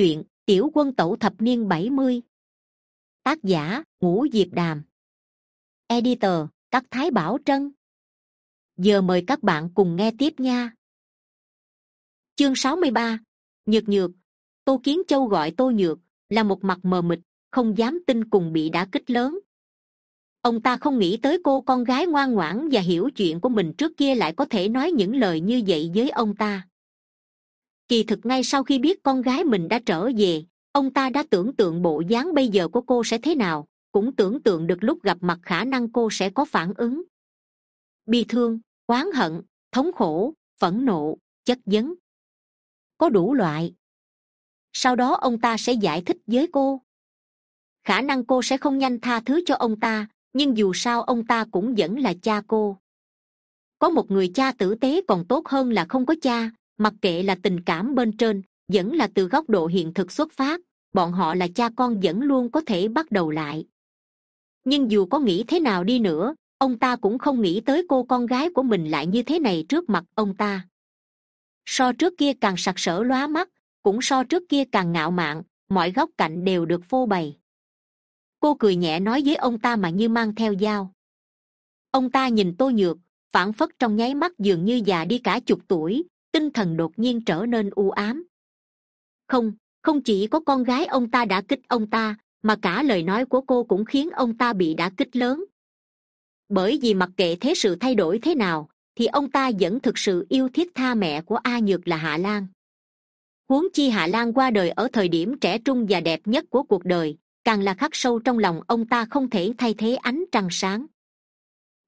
truyện tiểu quân tẩu thập niên bảy mươi. Tác giả, ngũ diệp đàm. Editor, các thái bảo trân. Giờ mời các bạn cùng nghe tiếp nha. Chương sáu mươi ba, nhược nhược. Tô kiến châu gọi tô nhược là một mặt mờ mịt, không dám tin cùng bị đã kích lớn. Ông ta không nghĩ tới cô con gái ngoan ngoãn và hiểu chuyện của mình trước kia lại có thể nói những lời như vậy với ông ta kỳ thực ngay sau khi biết con gái mình đã trở về, ông ta đã tưởng tượng bộ dáng bây giờ của cô sẽ thế nào, cũng tưởng tượng được lúc gặp mặt khả năng cô sẽ có phản ứng. Bi thương, oán hận, thống khổ, phẫn nộ, chất vấn. Có đủ loại. Sau đó ông ta sẽ giải thích với cô. Khả năng cô sẽ không nhanh tha thứ cho ông ta, nhưng dù sao ông ta cũng vẫn là cha cô. Có một người cha tử tế còn tốt hơn là không có cha mặc kệ là tình cảm bên trên, vẫn là từ góc độ hiện thực xuất phát, bọn họ là cha con vẫn luôn có thể bắt đầu lại. Nhưng dù có nghĩ thế nào đi nữa, ông ta cũng không nghĩ tới cô con gái của mình lại như thế này trước mặt ông ta. So trước kia càng sặc sỡ lóa mắt, cũng so trước kia càng ngạo mạn, mọi góc cạnh đều được phô bày. Cô cười nhẹ nói với ông ta mà như mang theo dao. Ông ta nhìn tô nhược phản phất trong nháy mắt dường như già đi cả chục tuổi tinh thần đột nhiên trở nên u ám. Không không chỉ có con gái ông ta đã kích ông ta, mà cả lời nói của cô cũng khiến ông ta bị đã kích lớn. Bởi vì mặc kệ thế sự thay đổi thế nào, thì ông ta vẫn thực sự yêu thiết tha mẹ của a nhược là hạ lan. Huống chi hạ lan qua đời ở thời điểm trẻ trung và đẹp nhất của cuộc đời, càng là khắc sâu trong lòng ông ta không thể thay thế ánh trăng sáng.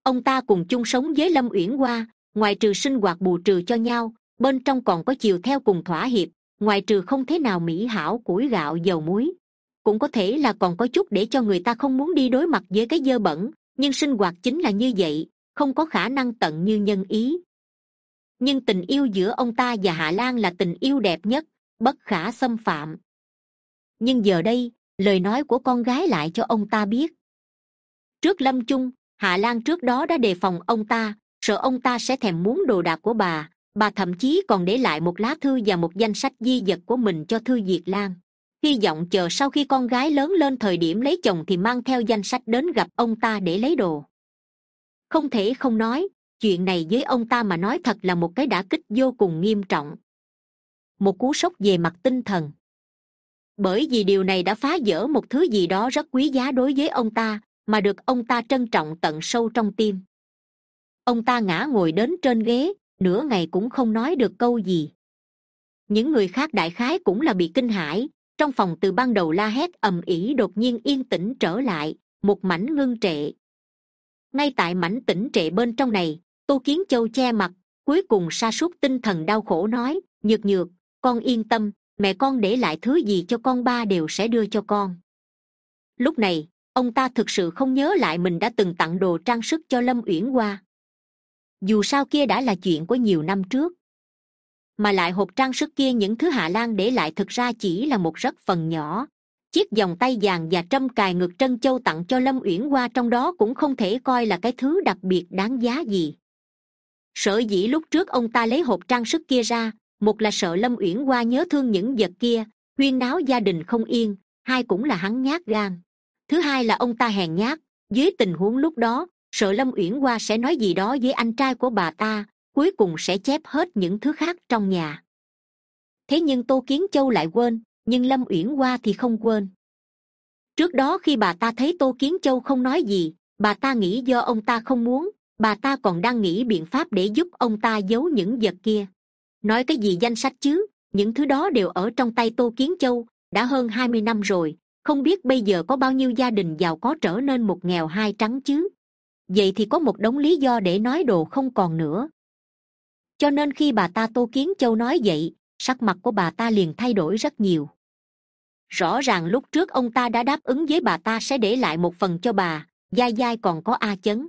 Ông ta cùng chung sống với lâm uyển hoa ngoài trừ sinh hoạt bù trừ cho nhau bên trong còn có chiều theo cùng thỏa hiệp, ngoài trừ không thế nào mỹ hảo củi gạo dầu muối. Cũng có thể là còn có chút để cho người ta không muốn đi đối mặt với cái dơ bẩn, nhưng sinh hoạt chính là như vậy, không có khả năng tận như nhân ý. Nhưng tình yêu giữa ông ta và hạ lan là tình yêu đẹp nhất, bất khả xâm phạm. Nhưng giờ đây, lời nói của con gái lại cho ông ta biết. Trước lâm chung, hạ lan trước đó đã đề phòng ông ta, sợ ông ta sẽ thèm muốn đồ đạc của bà bà thậm chí còn để lại một lá thư và một danh sách di vật của mình cho thư diệt lan. Hy vọng chờ sau khi con gái lớn lên thời điểm lấy chồng thì mang theo danh sách đến gặp ông ta để lấy đồ. Không thể không nói, chuyện này với ông ta mà nói thật là một cái đả kích vô cùng nghiêm trọng. Một cú sốc về mặt tinh thần. Bởi vì điều này đã phá vỡ một thứ gì đó rất quý giá đối với ông ta, mà được ông ta trân trọng tận sâu trong tim. Ông ta ngã ngồi đến trên ghế nửa ngày cũng không nói được câu gì. Những người khác đại khái cũng là bị kinh hãi. Trong phòng từ ban đầu la hét ầm ĩ đột nhiên yên tĩnh trở lại, một mảnh ngưng trệ. Ngay tại mảnh tĩnh trệ bên trong này, tô kiến châu che mặt, cuối cùng sa sút tinh thần đau khổ nói, nhược nhược, con yên tâm, mẹ con để lại thứ gì cho con ba đều sẽ đưa cho con. Lúc này, ông ta thực sự không nhớ lại mình đã từng tặng đồ trang sức cho lâm uyển hoa dù sao kia đã là chuyện của nhiều năm trước. Mà lại hộp trang sức kia những thứ hạ lan để lại thực ra chỉ là một rất phần nhỏ. Chiếc vòng tay vàng và trâm cài ngực trân châu tặng cho lâm uyển hoa trong đó cũng không thể coi là cái thứ đặc biệt đáng giá gì. Sở dĩ lúc trước ông ta lấy hộp trang sức kia ra, một là sợ lâm uyển hoa nhớ thương những vật kia, huyên náo gia đình không yên, hai cũng là hắn nhát gan. Thứ hai là ông ta hèn nhát, dưới tình huống lúc đó sợ lâm uyển hoa sẽ nói gì đó với anh trai của bà ta, cuối cùng sẽ chép hết những thứ khác trong nhà. Thế nhưng tô kiến châu lại quên, nhưng lâm uyển hoa thì không quên. Trước đó khi bà ta thấy tô kiến châu không nói gì, bà ta nghĩ do ông ta không muốn, bà ta còn đang nghĩ biện pháp để giúp ông ta giấu những vật kia. Nói cái gì danh sách chứ, những thứ đó đều ở trong tay tô kiến châu, đã hơn hai mươi năm rồi, không biết bây giờ có bao nhiêu gia đình giàu có trở nên một nghèo hai trắng chứ vậy thì có một đống lý do để nói đồ không còn nữa. Cho nên khi bà ta tô kiến châu nói vậy, sắc mặt của bà ta liền thay đổi rất nhiều. Rõ ràng lúc trước ông ta đã đáp ứng với bà ta sẽ để lại một phần cho bà dai dai còn có a chấn.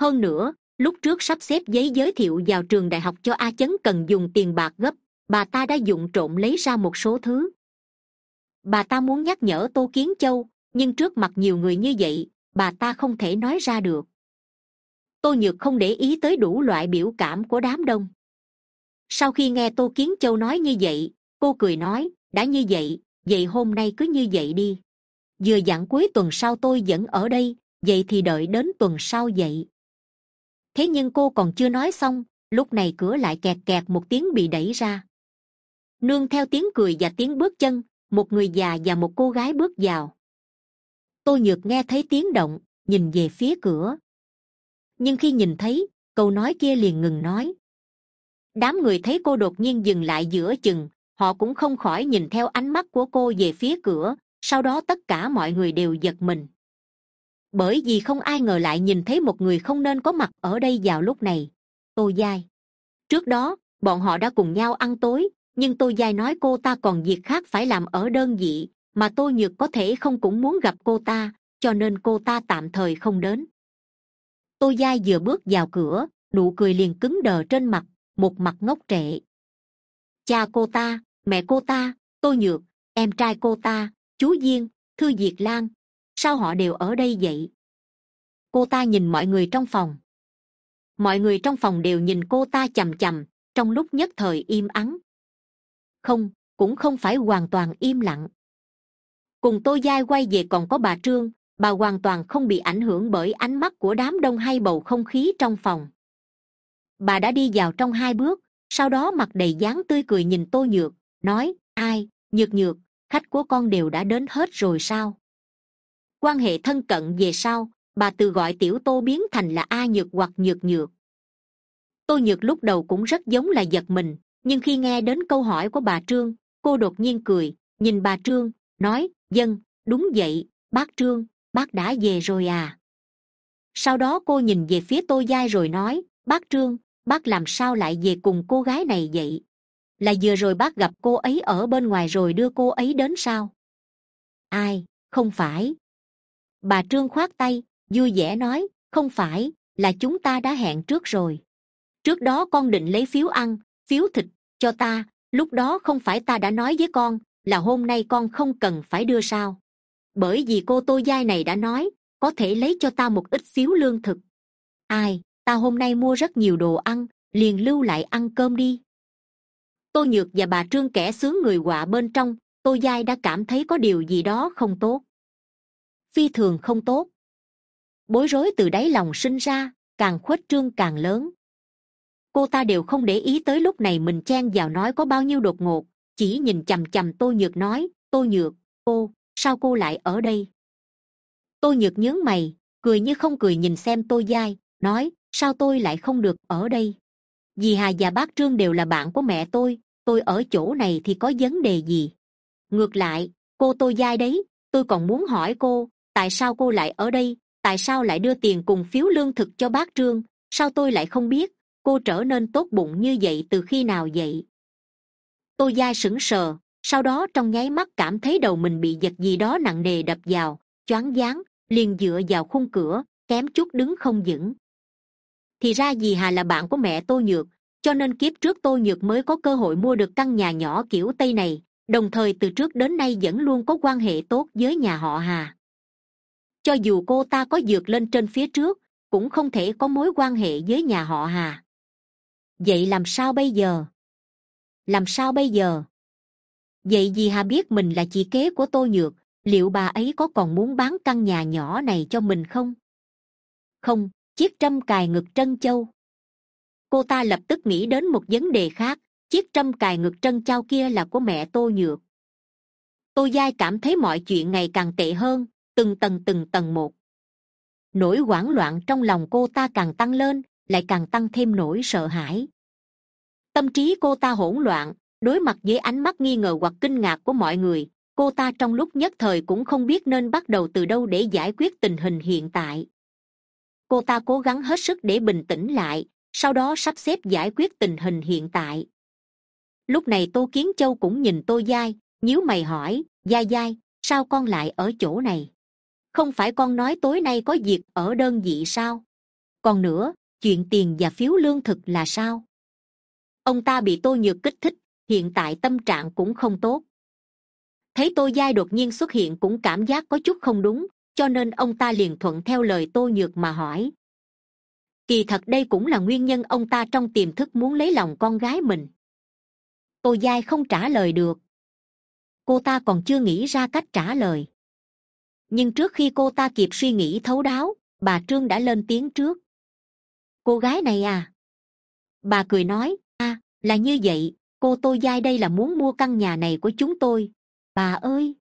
Hơn nữa, lúc trước sắp xếp giấy giới thiệu vào trường đại học cho a chấn cần dùng tiền bạc gấp, bà ta đã dụng trộm lấy ra một số thứ. Bà ta muốn nhắc nhở tô kiến châu, nhưng trước mặt nhiều người như vậy bà ta không thể nói ra được. Tô nhược không để ý tới đủ loại biểu cảm của đám đông. Sau khi nghe tô kiến châu nói như vậy, cô cười nói, đã như vậy vậy hôm nay cứ như vậy đi. Vừa dặn cuối tuần sau tôi vẫn ở đây, vậy thì đợi đến tuần sau vậy. Thế nhưng cô còn chưa nói xong, lúc này cửa lại kẹt kẹt một tiếng bị đẩy ra. Nương theo tiếng cười và tiếng bước chân, một người già và một cô gái bước vào tôi nhược nghe thấy tiếng động, nhìn về phía cửa. Nhưng khi nhìn thấy, câu nói kia liền ngừng nói. Đám người thấy cô đột nhiên dừng lại giữa chừng, họ cũng không khỏi nhìn theo ánh mắt của cô về phía cửa, sau đó tất cả mọi người đều giật mình. Bởi vì không ai ngờ lại nhìn thấy một người không nên có mặt ở đây vào lúc này. Tô giai. Trước đó, bọn họ đã cùng nhau ăn tối, nhưng tô giai nói cô ta còn việc khác phải làm ở đơn vị mà tô nhược có thể không cũng muốn gặp cô ta, cho nên cô ta tạm thời không đến. Tô giai vừa bước vào cửa, nụ cười liền cứng đờ trên mặt, một mặt ngốc trệ. Cha cô ta, mẹ cô ta, tô nhược, em trai cô ta, chú diên, thư diệt lan, sao họ đều ở đây vậy? Cô ta nhìn mọi người trong phòng. Mọi người trong phòng đều nhìn cô ta c h ầ m c h ầ m trong lúc nhất thời im ắng. Không, cũng không phải hoàn toàn im lặng cùng tô giai quay về còn có bà trương, bà hoàn toàn không bị ảnh hưởng bởi ánh mắt của đám đông hay bầu không khí trong phòng. Bà đã đi vào trong hai bước, sau đó mặt đầy dáng tươi cười nhìn tô nhược, nói, ai, nhược nhược, khách của con đều đã đến hết rồi sao? Quan hệ thân cận về sau, bà từ gọi tiểu tô biến thành là a nhược hoặc nhược nhược. Tô nhược lúc đầu cũng rất giống là giật mình, nhưng khi nghe đến câu hỏi của bà trương, cô đột nhiên cười, nhìn bà trương, nói dân, đúng vậy, bác trương, bác đã về rồi à. Sau đó cô nhìn về phía tô giai rồi nói, bác trương, bác làm sao lại về cùng cô gái này vậy? Là vừa rồi bác gặp cô ấy ở bên ngoài rồi đưa cô ấy đến sao? Ai, không phải. Bà trương khoát tay, vui vẻ nói, không phải, là chúng ta đã hẹn trước rồi. Trước đó con định lấy phiếu ăn, phiếu thịt cho ta, lúc đó không phải ta đã nói với con là hôm nay con không cần phải đưa sao? Bởi vì cô tô giai này đã nói, có thể lấy cho ta một ít xíu lương thực. Ai, ta hôm nay mua rất nhiều đồ ăn, liền lưu lại ăn cơm đi. Tô nhược và bà trương kẻ sướng người quạ bên trong, tô giai đã cảm thấy có điều gì đó không tốt. Phi thường không tốt. Bối rối từ đáy lòng sinh ra, càng khuếch trương càng lớn. Cô ta đều không để ý tới lúc này mình chen vào nói có bao nhiêu đột ngột chỉ nhìn c h ầ m c h ầ m tô nhược nói, tô nhược, cô, sao cô lại ở đây? Tô nhược nhướng mày, cười như không cười nhìn xem tô dai nói, sao tôi lại không được ở đây? Vì hà và bác trương đều là bạn của mẹ tôi tôi ở chỗ này thì có vấn đề gì? Ngược lại, cô tô dai đấy, tôi còn muốn hỏi cô, tại sao cô lại ở đây, tại sao lại đưa tiền cùng phiếu lương thực cho bác trương, sao tôi lại không biết, cô trở nên tốt bụng như vậy từ khi nào vậy? Tôi dai sững sờ, sau đó trong nháy mắt cảm thấy đầu mình bị giật gì đó nặng nề đập vào, choáng váng, liền dựa vào khung cửa, kém chút đứng không vững. Thì ra dì hà là bạn của mẹ tôi nhược, cho nên kiếp trước tôi nhược mới có cơ hội mua được căn nhà nhỏ kiểu tây này, đồng thời từ trước đến nay vẫn luôn có quan hệ tốt với nhà họ hà. Cho dù cô ta có dược lên trên phía trước, cũng không thể có mối quan hệ với nhà họ hà. Vậy làm sao bây giờ? Làm sao bây giờ? Vậy vì hà biết mình là chị kế của tô nhược, liệu bà ấy có còn muốn bán căn nhà nhỏ này cho mình không? Không, chiếc trâm cài ngực trân châu. Cô ta lập tức nghĩ đến một vấn đề khác, chiếc trâm cài ngực trân châu kia là của mẹ tô nhược. Tô giai cảm thấy mọi chuyện ngày càng tệ hơn, từng tầng từng tầng một. Nỗi hoảng loạn trong lòng cô ta càng tăng lên, lại càng tăng thêm nỗi sợ hãi tâm trí cô ta hỗn loạn, đối mặt với ánh mắt nghi ngờ hoặc kinh ngạc của mọi người, cô ta trong lúc nhất thời cũng không biết nên bắt đầu từ đâu để giải quyết tình hình hiện tại. Cô ta cố gắng hết sức để bình tĩnh lại, sau đó sắp xếp giải quyết tình hình hiện tại. Lúc này tô kiến châu cũng nhìn tô giai, nhíu mày hỏi, giai giai, sao con lại ở chỗ này? Không phải con nói tối nay có việc ở đơn vị sao? Còn nữa, chuyện tiền và phiếu lương thực là sao? Ông ta bị tô nhược kích thích, hiện tại tâm trạng cũng không tốt. Thấy tô giai đột nhiên xuất hiện cũng cảm giác có chút không đúng, cho nên ông ta liền thuận theo lời tô nhược mà hỏi. Kỳ thật đây cũng là nguyên nhân ông ta trong tiềm thức muốn lấy lòng con gái mình. Tô giai không trả lời được. Cô ta còn chưa nghĩ ra cách trả lời. Nhưng trước khi cô ta kịp suy nghĩ thấu đáo, bà trương đã lên tiếng trước. Cô gái này à? Bà cười nói là như vậy, cô tô giai đây là muốn mua căn nhà này của chúng tôi. Bà ơi!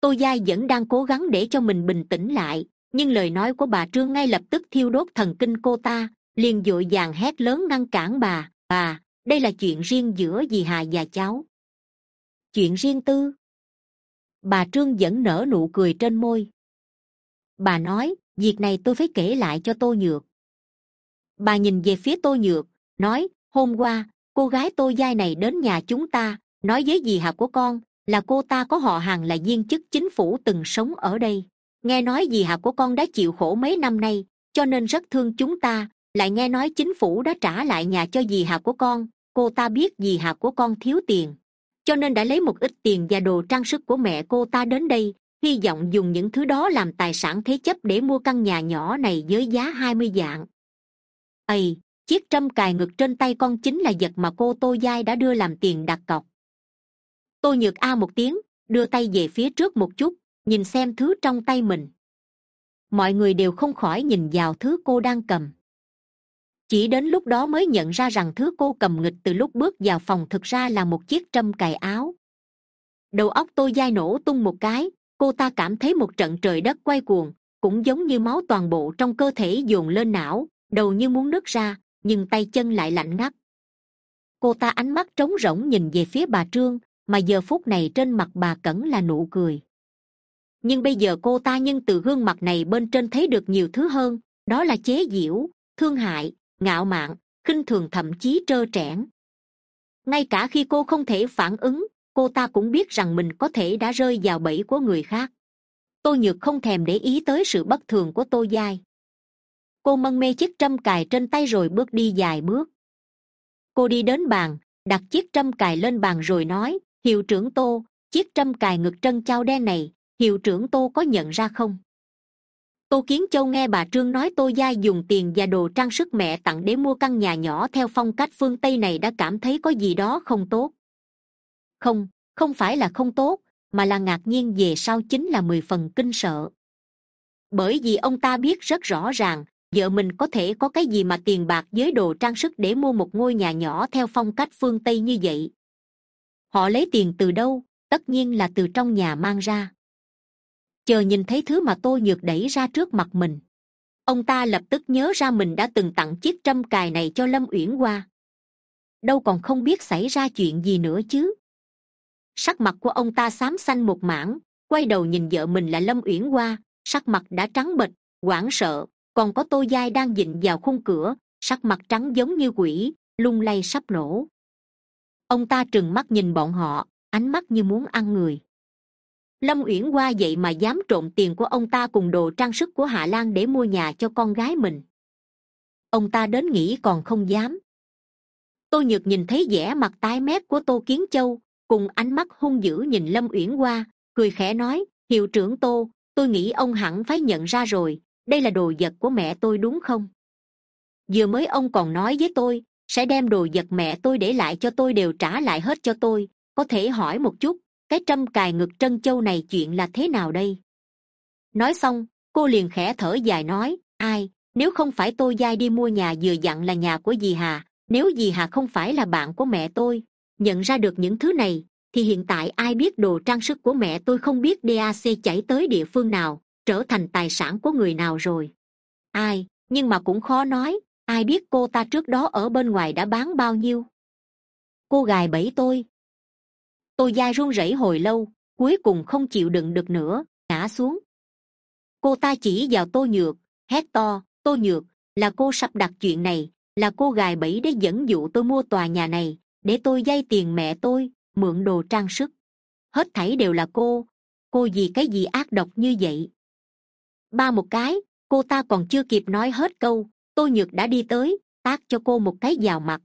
Tô giai vẫn đang cố gắng để cho mình bình tĩnh lại, nhưng lời nói của bà trương ngay lập tức thiêu đốt thần kinh cô ta, liền d ộ i vàng hét lớn ngăn cản bà bà, đây là chuyện riêng giữa dì hà và cháu. Chuyện riêng tư? Bà trương vẫn nở nụ cười trên môi. Bà nói, việc này tôi phải kể lại cho tô nhược. Bà nhìn về phía tô nhược, nói, hôm qua cô gái tô giai này đến nhà chúng ta, nói với dì hà của con là cô ta có họ hàng là viên chức chính phủ từng sống ở đây. Nghe nói dì hà của con đã chịu khổ mấy năm nay, cho nên rất thương chúng ta, lại nghe nói chính phủ đã trả lại nhà cho dì hà của con, cô ta biết dì hà của con thiếu tiền. Cho nên đã lấy một ít tiền và đồ trang sức của mẹ cô ta đến đây, hy vọng dùng những thứ đó làm tài sản thế chấp để mua căn nhà nhỏ này với giá hai mươi vạn. Ầy chiếc trâm cài ngực trên tay con chính là vật mà cô tô giai đã đưa làm tiền đặt cọc. Tô nhược a một tiếng, đưa tay về phía trước một chút, nhìn xem thứ trong tay mình. Mọi người đều không khỏi nhìn vào thứ cô đang cầm. Chỉ đến lúc đó mới nhận ra rằng thứ cô cầm nghịch từ lúc bước vào phòng thực ra là một chiếc trâm cài áo. Đầu óc tôi dai nổ tung một cái, cô ta cảm thấy một trận trời đất quay cuồng, cũng giống như máu toàn bộ trong cơ thể dồn lên não, đầu như muốn nứt ra nhưng tay chân lại lạnh ngắt. Cô ta ánh mắt trống rỗng nhìn về phía bà trương, mà giờ phút này trên mặt bà cẩn là nụ cười. Nhưng bây giờ cô ta nhưng từ gương mặt này bên trên thấy được nhiều thứ hơn, đó là chế giễu, thương hại, ngạo mạn, khinh thường thậm chí trơ trẽn. Ngay cả khi cô không thể phản ứng, cô ta cũng biết rằng mình có thể đã rơi vào bẫy của người khác. Tôi nhược không thèm để ý tới sự bất thường của tô giai cô mân mê chiếc trâm cài trên tay rồi bước đi dài bước. Cô đi đến bàn, đặt chiếc trâm cài lên bàn rồi nói, hiệu trưởng tô, chiếc trâm cài ngực trân chao đen này, hiệu trưởng tô có nhận ra không? Tô kiến châu nghe bà trương nói tô gia dùng tiền và đồ trang sức mẹ tặng để mua căn nhà nhỏ theo phong cách phương tây này đã cảm thấy có gì đó không tốt. Không không phải là không tốt, mà là ngạc nhiên về sau chính là mười phần kinh sợ. Bởi vì ông ta biết rất rõ ràng vợ mình có thể có cái gì mà tiền bạc với đồ trang sức để mua một ngôi nhà nhỏ theo phong cách phương tây như vậy? Họ lấy tiền từ đâu? Tất nhiên là từ trong nhà mang ra. Chờ nhìn thấy thứ mà tô nhược đẩy ra trước mặt mình. Ông ta lập tức nhớ ra mình đã từng tặng chiếc trâm cài này cho lâm uyển hoa. Đâu còn không biết xảy ra chuyện gì nữa chứ? Sắc mặt của ông ta xám xanh một mảng, quay đầu nhìn vợ mình là lâm uyển hoa, sắc mặt đã trắng bệch, hoảng sợ còn có tô giai đang dịnh vào khung cửa sắc mặt trắng giống như quỷ lung lay sắp nổ. Ông ta trừng mắt nhìn bọn họ ánh mắt như muốn ăn người. Lâm uyển qua vậy mà dám trộn tiền của ông ta cùng đồ trang sức của hạ lan để mua nhà cho con gái mình. Ông ta đến nghĩ còn không dám. Tôi nhược nhìn thấy vẻ mặt tái mét của tô kiến châu cùng ánh mắt hung dữ nhìn lâm uyển qua, cười khẽ nói hiệu trưởng tô tôi nghĩ ông hẳn phải nhận ra rồi đây là đồ vật của mẹ tôi đúng không? Vừa mới ông còn nói với tôi, sẽ đem đồ vật mẹ tôi để lại cho tôi đều trả lại hết cho tôi. Có thể hỏi một chút, cái trâm cài ngực trân châu này chuyện là thế nào đây? Nói xong, cô liền khẽ thở dài nói, ai, nếu không phải tôi dai đi mua nhà vừa dặn là nhà của dì hà, nếu dì hà không phải là bạn của mẹ tôi, nhận ra được những thứ này, thì hiện tại ai biết đồ trang sức của mẹ tôi không biết dac chảy tới địa phương nào trở thành tài sản của người nào rồi? Ai? Nhưng mà cũng khó nói, ai biết cô ta trước đó ở bên ngoài đã bán bao nhiêu? Cô gài bẫy tôi. Tôi da run rẩy hồi lâu, cuối cùng không chịu đựng được nữa, ngã xuống. Cô ta chỉ vào tô nhược, hét to, tô nhược, là cô sắp đặt chuyện này, là cô gài bẫy để dẫn dụ tôi mua tòa nhà này, để tôi vay tiền mẹ tôi, mượn đồ trang sức. Hết thảy đều là cô. Cô gì cái gì ác độc như vậy? Ba một cái, cô ta còn chưa kịp nói hết câu, tô nhược đã đi tới tác cho cô một cái vào mặt.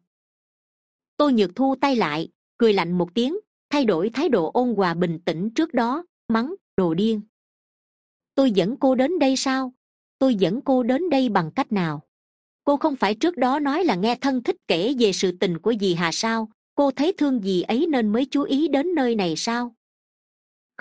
Tô nhược thu tay lại, cười lạnh một tiếng, thay đổi thái độ ôn hòa bình tĩnh trước đó, mắng, đồ điên. Tôi dẫn cô đến đây sao? Tôi dẫn cô đến đây bằng cách nào? Cô không phải trước đó nói là nghe thân thích kể về sự tình của dì hà sao? Cô thấy thương dì ấy nên mới chú ý đến nơi này sao?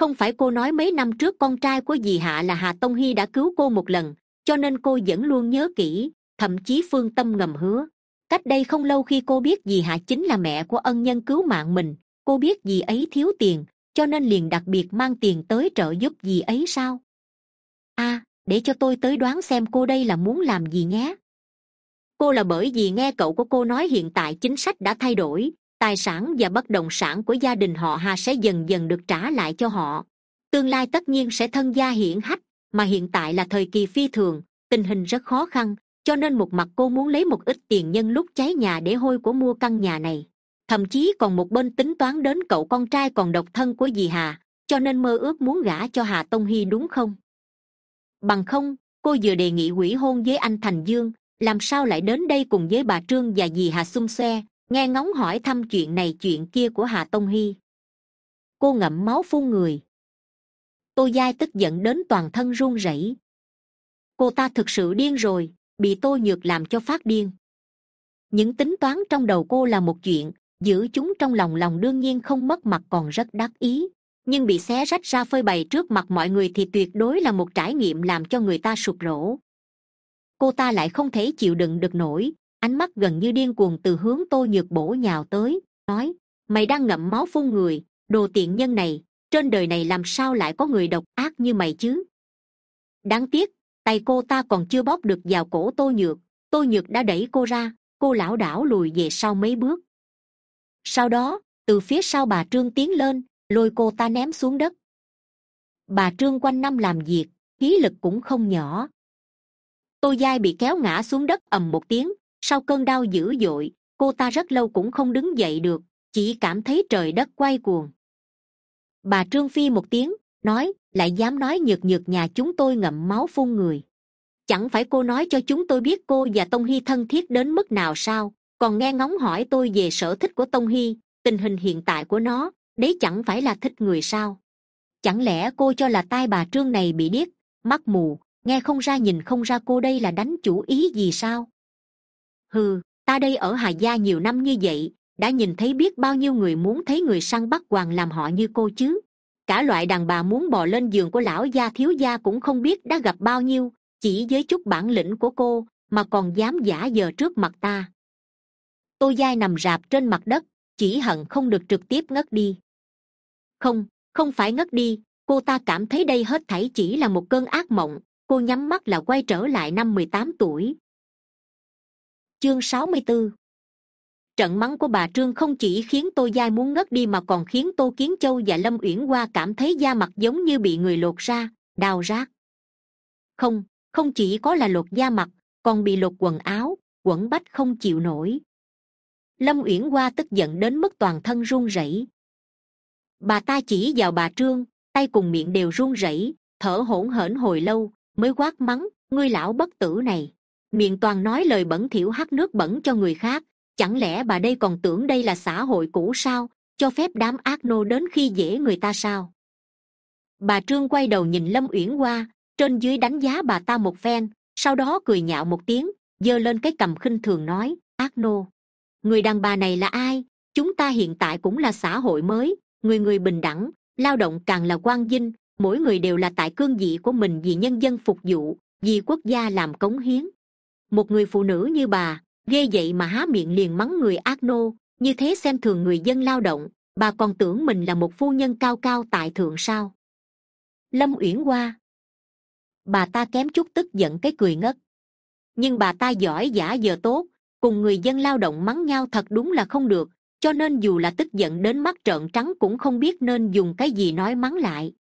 Không phải cô nói mấy năm trước con trai của dì hạ là hà tông hy đã cứu cô một lần, cho nên cô vẫn luôn nhớ kỹ, thậm chí phương tâm ngầm hứa. Cách đây không lâu khi cô biết dì hạ chính là mẹ của ân nhân cứu mạng mình, cô biết dì ấy thiếu tiền, cho nên liền đặc biệt mang tiền tới trợ giúp dì ấy sao? A để cho tôi tới đoán xem cô đây là muốn làm gì nhé. Cô là bởi vì nghe cậu của cô nói hiện tại chính sách đã thay đổi tài sản và bất động sản của gia đình họ hà sẽ dần dần được trả lại cho họ. Tương lai tất nhiên sẽ thân gia hiển hách, mà hiện tại là thời kỳ phi thường, tình hình rất khó khăn, cho nên một mặt cô muốn lấy một ít tiền nhân lúc cháy nhà để hôi của mua căn nhà này. Thậm chí còn một bên tính toán đến cậu con trai còn độc thân của dì hà, cho nên mơ ước muốn gả cho hà tông hy đúng không? Bằng không, cô vừa đề nghị hủy hôn với anh thành dương, làm sao lại đến đây cùng với bà trương và dì hà xung xoe nghe ngóng hỏi thăm chuyện này chuyện kia của hà tông hy. Cô ngậm máu phun người. Tô giai tức giận đến toàn thân run rẩy. Cô ta thực sự điên rồi, bị tô nhược làm cho phát điên. Những tính toán trong đầu cô là một chuyện, giữ chúng trong lòng lòng đương nhiên không mất mặt còn rất đắc ý. Nhưng bị xé rách ra phơi bày trước mặt mọi người thì tuyệt đối là một trải nghiệm làm cho người ta sụp rỗ cô ta lại không thể chịu đựng được nổi ánh mắt gần như điên cuồng từ hướng tô nhược bổ nhào tới, nói, mày đang ngậm máu phun người, đồ tiện nhân này, trên đời này làm sao lại có người độc ác như mày chứ? Đáng tiếc, tay cô ta còn chưa bóp được vào cổ tô nhược tô nhược đã đẩy cô ra, cô lảo đảo lùi về sau mấy bước. Sau đó, từ phía sau bà trương tiến lên, lôi cô ta ném xuống đất. Bà trương quanh năm làm việc, khí lực cũng không nhỏ. Tô giai bị kéo ngã xuống đất ầm một tiếng sau cơn đau dữ dội, cô ta rất lâu cũng không đứng dậy được, chỉ cảm thấy trời đất quay cuồng. Bà trương phi một tiếng, nói, lại dám nói nhược nhược nhà chúng tôi ngậm máu phun người. Chẳng phải cô nói cho chúng tôi biết cô và tông hy thân thiết đến mức nào sao? Còn nghe ngóng hỏi tôi về sở thích của tông hy, tình hình hiện tại của nó, đấy chẳng phải là thích người sao? Chẳng lẽ cô cho là tai bà trương này bị điếc, mắt mù, nghe không ra nhìn không ra cô đây là đánh chủ ý gì sao? Hừ, ta đây ở hà gia nhiều năm như vậy, đã nhìn thấy biết bao nhiêu người muốn thấy người săn bắt hoàng làm họ như cô chứ? Cả loại đàn bà muốn bò lên giường của lão gia thiếu gia cũng không biết đã gặp bao nhiêu, chỉ với chút bản lĩnh của cô, mà còn dám giả giờ trước mặt ta. Tô giai nằm rạp trên mặt đất, chỉ hận không được trực tiếp ngất đi. Không không phải ngất đi, cô ta cảm thấy đây hết thảy chỉ là một cơn ác mộng, cô nhắm mắt là quay trở lại năm mười tám tuổi chương sáu mươi bốn trận mắng của bà trương không chỉ khiến tô giai muốn ngất đi mà còn khiến tô kiến châu và lâm uyển hoa cảm thấy da mặt giống như bị người lột ra đào rác không không chỉ có là lột da mặt, còn bị lột quần áo, quẩn bách không chịu nổi. Lâm uyển hoa tức giận đến mức toàn thân run rẩy. Bà ta chỉ vào bà trương, tay cùng miệng đều run rẩy, thở hổn hển hồi lâu, mới quát mắng, ngươi lão bất tử này miệng toàn nói lời bẩn thỉu hắt nước bẩn cho người khác. Chẳng lẽ bà đây còn tưởng đây là xã hội cũ sao? Cho phép đám ác nô đến khi dễ người ta sao? Bà trương quay đầu nhìn lâm uyển qua trên dưới đánh giá bà ta một phen. Sau đó cười nhạo một tiếng, giơ lên cái cầm khinh thường nói, ác nô, người đàn bà này là ai? Chúng ta hiện tại cũng là xã hội mới, người người bình đẳng, lao động càng là quan dinh mỗi người đều là tại cương vị của mình vì nhân dân phục vụ, vì quốc gia làm cống hiến một người phụ nữ như bà, ghê vậy mà há miệng liền mắng người ác nô. Như thế xem thường người dân lao động, bà còn tưởng mình là một phu nhân cao cao tại thượng sao? Lâm uyển hoa. Bà ta kém chút tức giận cái cười ngất. Nhưng bà ta giỏi giả giờ tốt, cùng người dân lao động mắng nhau thật đúng là không được, cho nên dù là tức giận đến mắt trợn trắng cũng không biết nên dùng cái gì nói mắng lại.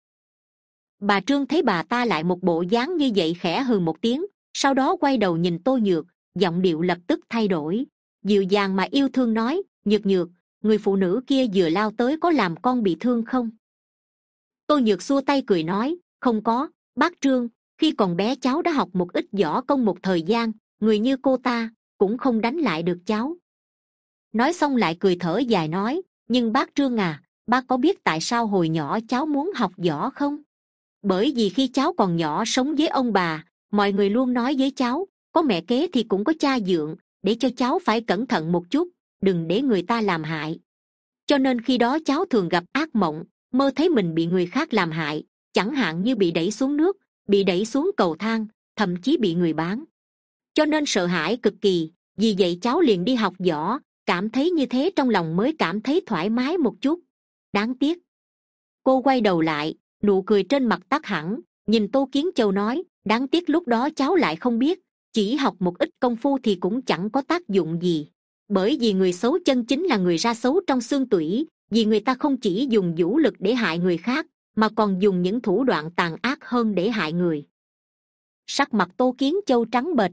Bà trương thấy bà ta lại một bộ dáng như vậy khẽ hừ một tiếng sau đó quay đầu nhìn tô nhược, giọng điệu lập tức thay đổi. Dịu dàng mà yêu thương nói, nhược nhược, người phụ nữ kia vừa lao tới có làm con bị thương không? Tô nhược xua tay cười nói, không có, bác trương, khi còn bé cháu đã học một ít võ công một thời gian, người như cô ta cũng không đánh lại được cháu. Nói xong lại cười thở dài nói, nhưng bác trương à bác có biết tại sao hồi nhỏ cháu muốn học võ không? Bởi vì khi cháu còn nhỏ sống với ông bà mọi người luôn nói với cháu, có mẹ kế thì cũng có cha dượng, để cho cháu phải cẩn thận một chút, đừng để người ta làm hại. Cho nên khi đó cháu thường gặp ác mộng, mơ thấy mình bị người khác làm hại, chẳng hạn như bị đẩy xuống nước, bị đẩy xuống cầu thang, thậm chí bị người bán. Cho nên sợ hãi cực kỳ, vì vậy cháu liền đi học võ, cảm thấy như thế trong lòng mới cảm thấy thoải mái một chút. Đáng tiếc. Cô quay đầu lại, nụ cười trên mặt tắt hẳn, nhìn tô kiến châu nói đáng tiếc lúc đó cháu lại không biết, chỉ học một ít công phu thì cũng chẳng có tác dụng gì. Bởi vì người xấu chân chính là người ra xấu trong xương tủy, vì người ta không chỉ dùng vũ lực để hại người khác, mà còn dùng những thủ đoạn tàn ác hơn để hại người. Sắc mặt tô kiến châu trắng bệch.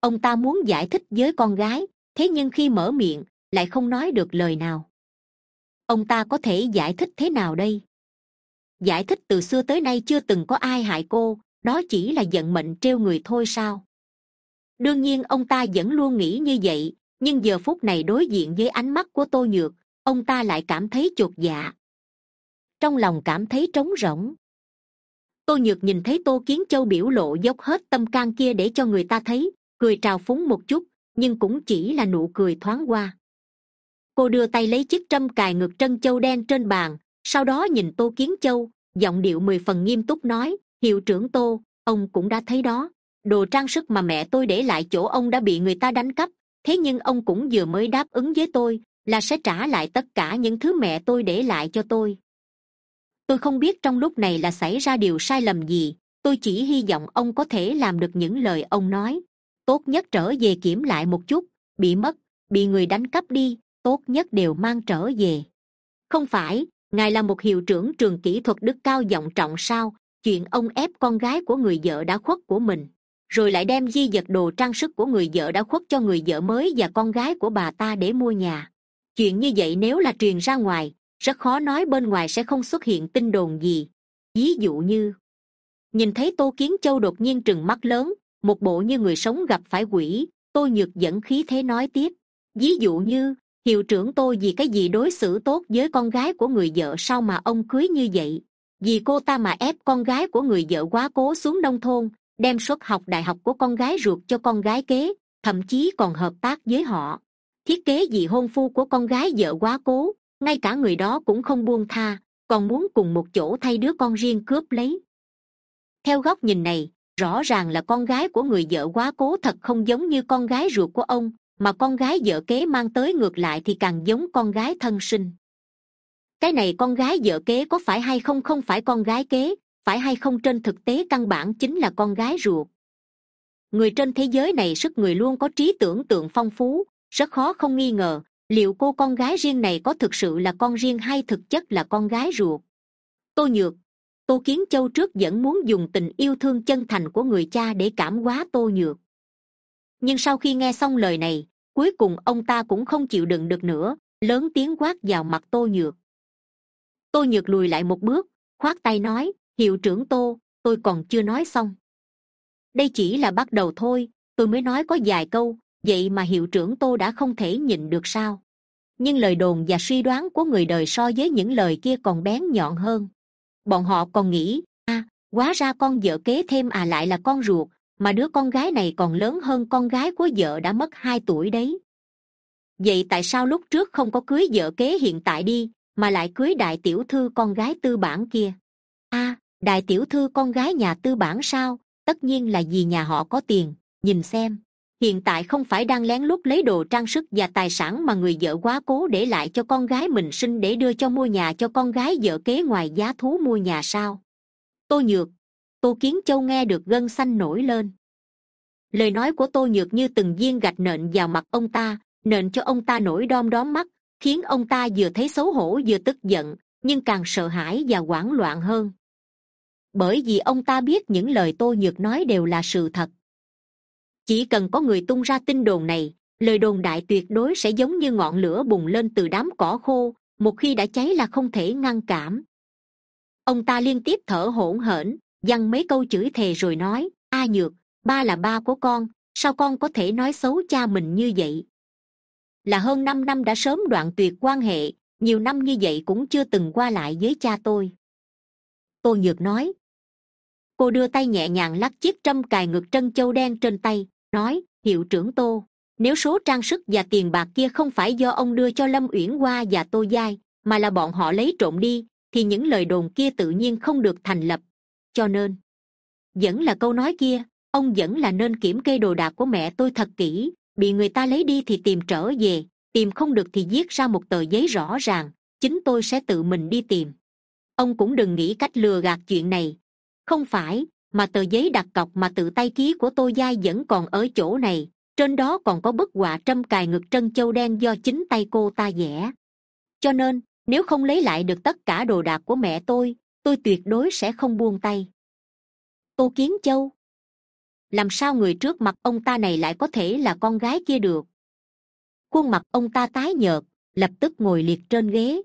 Ông ta muốn giải thích với con gái, thế nhưng khi mở miệng, lại không nói được lời nào. Ông ta có thể giải thích thế nào đây? Giải thích từ xưa tới nay chưa từng có ai hại cô đó chỉ là giận mệnh trêu người thôi sao? Đương nhiên ông ta vẫn luôn nghĩ như vậy, nhưng giờ phút này đối diện với ánh mắt của tô nhược, ông ta lại cảm thấy chột dạ. Trong lòng cảm thấy trống rỗng. Tô nhược nhìn thấy tô kiến châu biểu lộ dốc hết tâm can kia để cho người ta thấy, cười trào phúng một chút, nhưng cũng chỉ là nụ cười thoáng qua. Cô đưa tay lấy chiếc trâm cài ngực trân châu đen trên bàn, sau đó nhìn tô kiến châu, giọng điệu mười phần nghiêm túc nói hiệu trưởng tô, ông cũng đã thấy đó. Đồ trang sức mà mẹ tôi để lại chỗ ông đã bị người ta đánh cắp. Thế nhưng ông cũng vừa mới đáp ứng với tôi là sẽ trả lại tất cả những thứ mẹ tôi để lại cho tôi. Tôi không biết trong lúc này là xảy ra điều sai lầm gì. Tôi chỉ hy vọng ông có thể làm được những lời ông nói. Tốt nhất trở về kiểm lại một chút. Bị mất, bị người đánh cắp đi, tốt nhất đều mang trở về. Không phải, ngài là một hiệu trưởng trường kỹ thuật đức cao vọng trọng sao? Chuyện ông ép con gái của người vợ đã khuất của mình, rồi lại đem di vật đồ trang sức của người vợ đã khuất cho người vợ mới và con gái của bà ta để mua nhà. Chuyện như vậy nếu là truyền ra ngoài, rất khó nói bên ngoài sẽ không xuất hiện tin đồn gì. Ví dụ như, nhìn thấy tô kiến châu đột nhiên trừng mắt lớn, một bộ như người sống gặp phải quỷ tôi nhược dẫn khí thế nói tiếp. Ví dụ như, hiệu trưởng tôi vì cái gì đối xử tốt với con gái của người vợ sao mà ông cưới như vậy? Vì cô ta mà ép con gái của người vợ quá cố xuống nông thôn, đem suất học đại học của con gái ruột cho con gái kế, thậm chí còn hợp tác với họ. Thiết kế vì hôn phu của con gái vợ quá cố, ngay cả người đó cũng không buông tha, còn muốn cùng một chỗ thay đứa con riêng cướp lấy. Theo góc nhìn này, rõ ràng là con gái của người vợ quá cố thật không giống như con gái ruột của ông, mà con gái vợ kế mang tới ngược lại thì càng giống con gái thân sinh cái này con gái vợ kế có phải hay không? Không phải con gái kế, phải hay không? Trên thực tế căn bản chính là con gái ruột. Người trên thế giới này sức người luôn có trí tưởng tượng phong phú, rất khó không nghi ngờ liệu cô con gái riêng này có thực sự là con riêng hay thực chất là con gái ruột. Tô nhược, tô kiến châu trước vẫn muốn dùng tình yêu thương chân thành của người cha để cảm hóa tô nhược. Nhưng sau khi nghe xong lời này, cuối cùng ông ta cũng không chịu đựng được nữa, lớn tiếng quát vào mặt tô nhược tôi nhược lùi lại một bước khoát tay nói hiệu trưởng tô tôi còn chưa nói xong. Đây chỉ là bắt đầu thôi tôi mới nói có vài câu vậy mà hiệu trưởng tô đã không thể nhịn được sao? Nhưng lời đồn và suy đoán của người đời so với những lời kia còn bén nhọn hơn. Bọn họ còn nghĩ a à, quá ra con vợ kế thêm à lại là con ruột mà đứa con gái này còn lớn hơn con gái của vợ đã mất hai tuổi đấy. Vậy tại sao lúc trước không có cưới vợ kế hiện tại đi? Mà lại cưới đại tiểu thư con gái tư bản kia. A à, đại tiểu thư con gái nhà tư bản sao? Tất nhiên là vì nhà họ có tiền. Nhìn xem. Hiện tại không phải đang lén lút lấy đồ trang sức và tài sản mà người vợ quá cố để lại cho con gái mình sinh để đưa cho mua nhà cho con gái vợ kế ngoài giá thú mua nhà sao? Tô nhược. Tô kiến châu nghe được gân xanh nổi lên. Lời nói của tô nhược như từng viên gạch nện vào mặt ông ta nện cho ông ta nổi đom đóm mắt khiến ông ta vừa thấy xấu hổ vừa tức giận, nhưng càng sợ hãi và hoảng loạn hơn. Bởi vì ông ta biết những lời tô nhược nói đều là sự thật. Chỉ cần có người tung ra tin đồn này, lời đồn đại tuyệt đối sẽ giống như ngọn lửa bùng lên từ đám cỏ khô, một khi đã cháy là không thể ngăn cản. Ông ta liên tiếp thở hổn hển dăng mấy câu chửi thề rồi nói, a nhược, ba là ba của con, sao con có thể nói xấu cha mình như vậy? Là hơn năm năm đã sớm đoạn tuyệt quan hệ, nhiều năm như vậy cũng chưa từng qua lại với cha tôi. Tô nhược nói. Cô đưa tay nhẹ nhàng lắc chiếc trâm cài ngực trân châu đen trên tay, nói, hiệu trưởng tô, nếu số trang sức và tiền bạc kia không phải do ông đưa cho lâm uyển hoa và tô giai, mà là bọn họ lấy trộm đi, thì những lời đồn kia tự nhiên không được thành lập. Cho nên, vẫn là câu nói kia, ông vẫn là nên kiểm kê đồ đạc của mẹ tôi thật kỹ bị người ta lấy đi thì tìm trở về, tìm không được thì viết ra một tờ giấy rõ ràng, chính tôi sẽ tự mình đi tìm. Ông cũng đừng nghĩ cách lừa gạt chuyện này. Không phải, mà tờ giấy đặt cọc mà tự tay ký của tôi giai vẫn còn ở chỗ này, trên đó còn có bức họa trâm cài ngực trân châu đen do chính tay cô ta vẽ. Cho nên, nếu không lấy lại được tất cả đồ đạc của mẹ tôi tôi tuyệt đối sẽ không buông tay. Tô kiến châu làm sao người trước mặt ông ta này lại có thể là con gái kia được? Khuôn mặt ông ta tái nhợt, lập tức ngồi liệt trên ghế.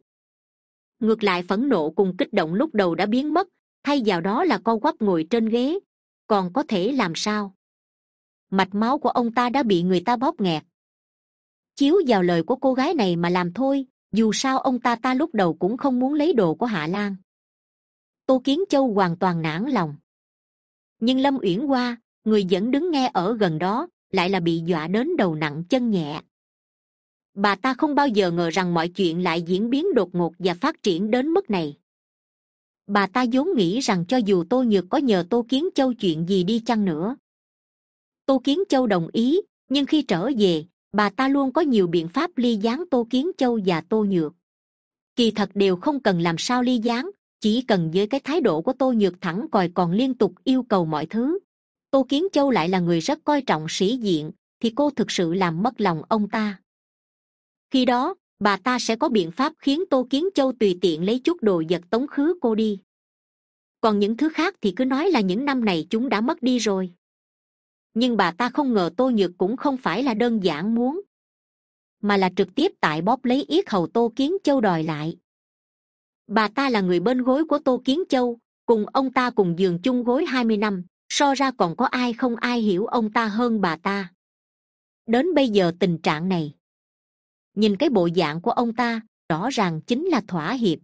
Ngược lại phẫn nộ cùng kích động lúc đầu đã biến mất, thay vào đó là co quắp ngồi trên ghế. Còn có thể làm sao? Mạch máu của ông ta đã bị người ta bóp nghẹt. Chiếu vào lời của cô gái này mà làm thôi, dù sao ông ta ta lúc đầu cũng không muốn lấy đồ của hạ lan. Tô kiến châu hoàn toàn nản lòng. Nhưng lâm uyển hoa người vẫn đứng nghe ở gần đó, lại là bị dọa đến đầu nặng chân nhẹ. Bà ta không bao giờ ngờ rằng mọi chuyện lại diễn biến đột ngột và phát triển đến mức này. Bà ta vốn nghĩ rằng cho dù tô nhược có nhờ tô kiến châu chuyện gì đi chăng nữa. Tô kiến châu đồng ý, nhưng khi trở về, bà ta luôn có nhiều biện pháp ly gián tô kiến châu và tô nhược. Kỳ thật đều không cần làm sao ly gián, chỉ cần với cái thái độ của tô nhược thẳng còi còn liên tục yêu cầu mọi thứ tô kiến châu lại là người rất coi trọng sĩ diện, thì cô thực sự làm mất lòng ông ta. Khi đó, bà ta sẽ có biện pháp khiến tô kiến châu tùy tiện lấy chút đồ vật tống khứ cô đi. Còn những thứ khác thì cứ nói là những năm này chúng đã mất đi rồi. Nhưng bà ta không ngờ tô nhược cũng không phải là đơn giản muốn, mà là trực tiếp tại bóp lấy yết hầu tô kiến châu đòi lại. Bà ta là người bên gối của tô kiến châu, cùng ông ta cùng giường chung gối hai mươi năm so ra còn có ai không ai hiểu ông ta hơn bà ta. Đến bây giờ tình trạng này, nhìn cái bộ dạng của ông ta, rõ ràng chính là thỏa hiệp.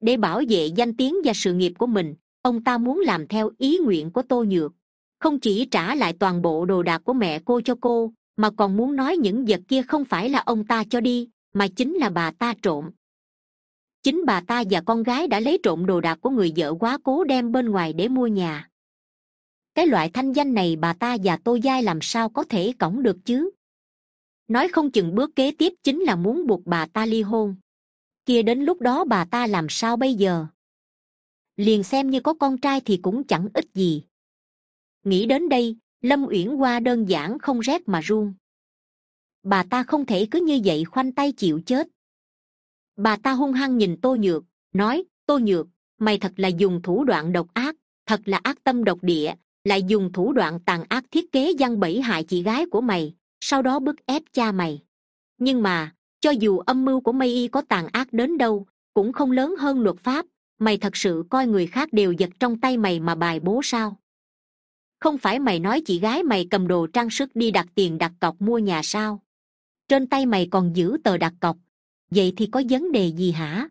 Để bảo vệ danh tiếng và sự nghiệp của mình, ông ta muốn làm theo ý nguyện của tô nhược. Không chỉ trả lại toàn bộ đồ đạc của mẹ cô cho cô, mà còn muốn nói những vật kia không phải là ông ta cho đi, mà chính là bà ta trộm. Chính bà ta và con gái đã lấy trộm đồ đạc của người vợ quá cố đem bên ngoài để mua nhà cái loại thanh danh này bà ta và tô giai làm sao có thể cõng được chứ? Nói không chừng bước kế tiếp chính là muốn buộc bà ta ly hôn. Kia đến lúc đó bà ta làm sao bây giờ? Liền xem như có con trai thì cũng chẳng ít gì. Nghĩ đến đây, lâm uyển qua đơn giản không rét mà run. Bà ta không thể cứ như vậy khoanh tay chịu chết. Bà ta hung hăng nhìn tô nhược, nói, tô nhược, mày thật là dùng thủ đoạn độc ác, thật là ác tâm độc địa lại dùng thủ đoạn tàn ác thiết kế gian bẫy hại chị gái của mày, sau đó bức ép cha mày. Nhưng mà, cho dù âm mưu của mây y có tàn ác đến đâu, cũng không lớn hơn luật pháp, mày thật sự coi người khác đều giật trong tay mày mà bài bố sao? Không phải mày nói chị gái mày cầm đồ trang sức đi đặt tiền đặt cọc mua nhà sao? Trên tay mày còn giữ tờ đặt cọc, vậy thì có vấn đề gì hả?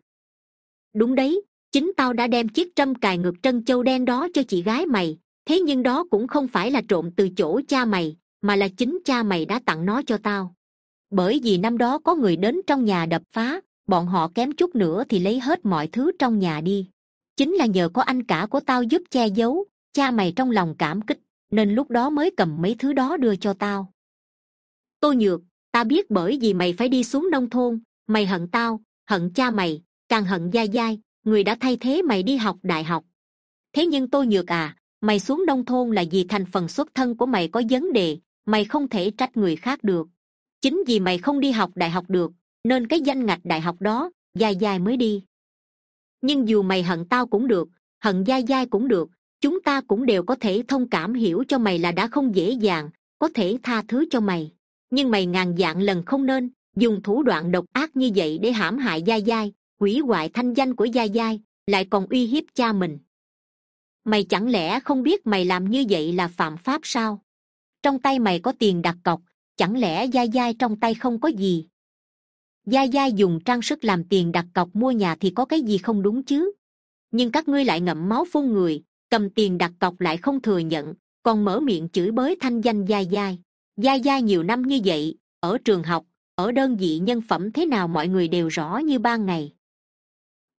Đúng đấy, chính tao đã đem chiếc trâm cài ngược trân châu đen đó cho chị gái mày thế nhưng đó cũng không phải là trộm từ chỗ cha mày, mà là chính cha mày đã tặng nó cho tao. Bởi vì năm đó có người đến trong nhà đập phá, bọn họ kém chút nữa thì lấy hết mọi thứ trong nhà đi. Chính là nhờ có anh cả của tao giúp che giấu, cha mày trong lòng cảm kích, nên lúc đó mới cầm mấy thứ đó đưa cho tao. Tôi nhược, ta biết bởi vì mày phải đi xuống nông thôn, mày hận tao, hận cha mày, càng hận dai dai người đã thay thế mày đi học đại học. Thế nhưng tôi nhược à mày xuống nông thôn là vì thành phần xuất thân của mày có vấn đề, mày không thể trách người khác được. Chính vì mày không đi học đại học được, nên cái danh ngạch đại học đó dai dai mới đi. Nhưng dù mày hận tao cũng được, hận dai dai cũng được, chúng ta cũng đều có thể thông cảm hiểu cho mày là đã không dễ dàng, có thể tha thứ cho mày. Nhưng mày ngàn dạng lần không nên, dùng thủ đoạn độc ác như vậy để hãm hại dai dai, hủy hoại thanh danh của dai dai, lại còn uy hiếp cha mình mày chẳng lẽ không biết mày làm như vậy là phạm pháp sao? Trong tay mày có tiền đặt cọc, chẳng lẽ dai dai trong tay không có gì? Dai dai dùng trang sức làm tiền đặt cọc mua nhà thì có cái gì không đúng chứ? Nhưng các ngươi lại ngậm máu phun người, cầm tiền đặt cọc lại không thừa nhận, còn mở miệng chửi bới thanh danh dai dai dai dai nhiều năm như vậy, ở trường học, ở đơn vị nhân phẩm thế nào mọi người đều rõ như ban ngày.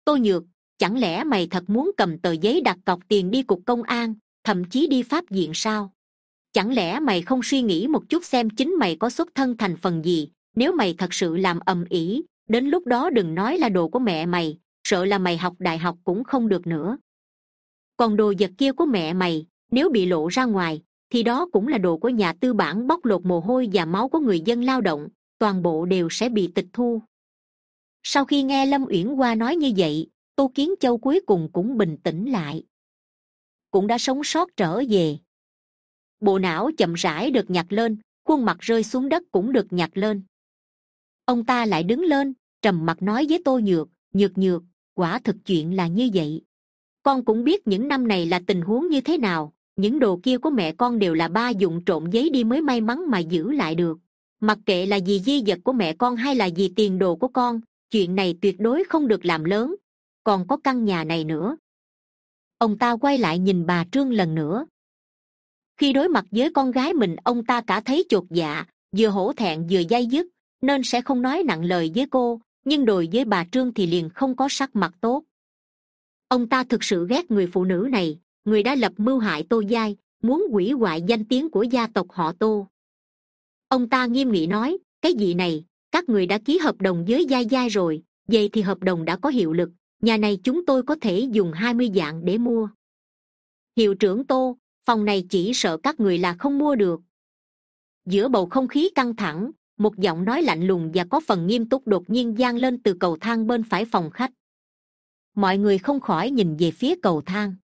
Tô nhược chẳng lẽ mày thật muốn cầm tờ giấy đặt cọc tiền đi cục công an, thậm chí đi pháp viện sao? Chẳng lẽ mày không suy nghĩ một chút xem chính mày có xuất thân thành phần gì? Nếu mày thật sự làm ầm ĩ, đến lúc đó đừng nói là đồ của mẹ mày, sợ là mày học đại học cũng không được nữa. Còn đồ vật kia của mẹ mày, nếu bị lộ ra ngoài, thì đó cũng là đồ của nhà tư bản bóc lột mồ hôi và máu của người dân lao động, toàn bộ đều sẽ bị tịch thu. Sau khi nghe lâm uyển hoa nói như vậy tô kiến châu cuối cùng cũng bình tĩnh lại. Cũng đã sống sót trở về. Bộ não chậm rãi được nhặt lên, khuôn mặt rơi xuống đất cũng được nhặt lên. Ông ta lại đứng lên, trầm mặt nói với tô nhược nhược nhược, quả thực chuyện là như vậy. Con cũng biết những năm này là tình huống như thế nào, những đồ kia của mẹ con đều là ba dụng trộn giấy đi mới may mắn mà giữ lại được. Mặc kệ là gì di vật của mẹ con hay là gì tiền đồ của con, chuyện này tuyệt đối không được làm lớn còn có căn nhà này nữa. Ông ta quay lại nhìn bà trương lần nữa. Khi đối mặt với con gái mình, ông ta cả thấy chột dạ vừa hổ thẹn vừa day dứt, nên sẽ không nói nặng lời với cô, nhưng đồi với bà trương thì liền không có sắc mặt tốt. Ông ta thực sự ghét người phụ nữ này, người đã lập mưu hại tô giai, muốn hủy hoại danh tiếng của gia tộc họ tô. Ông ta nghiêm nghị nói, cái gì này? Các người đã ký hợp đồng với giai giai rồi, vậy thì hợp đồng đã có hiệu lực nhà này chúng tôi có thể dùng hai mươi dạng để mua. Hiệu trưởng tô, phòng này chỉ sợ các người là không mua được. Giữa bầu không khí căng thẳng, một giọng nói lạnh lùng và có phần nghiêm túc đột nhiên g lên từ cầu thang bên phải phòng khách. Mọi người không khỏi nhìn về phía cầu thang.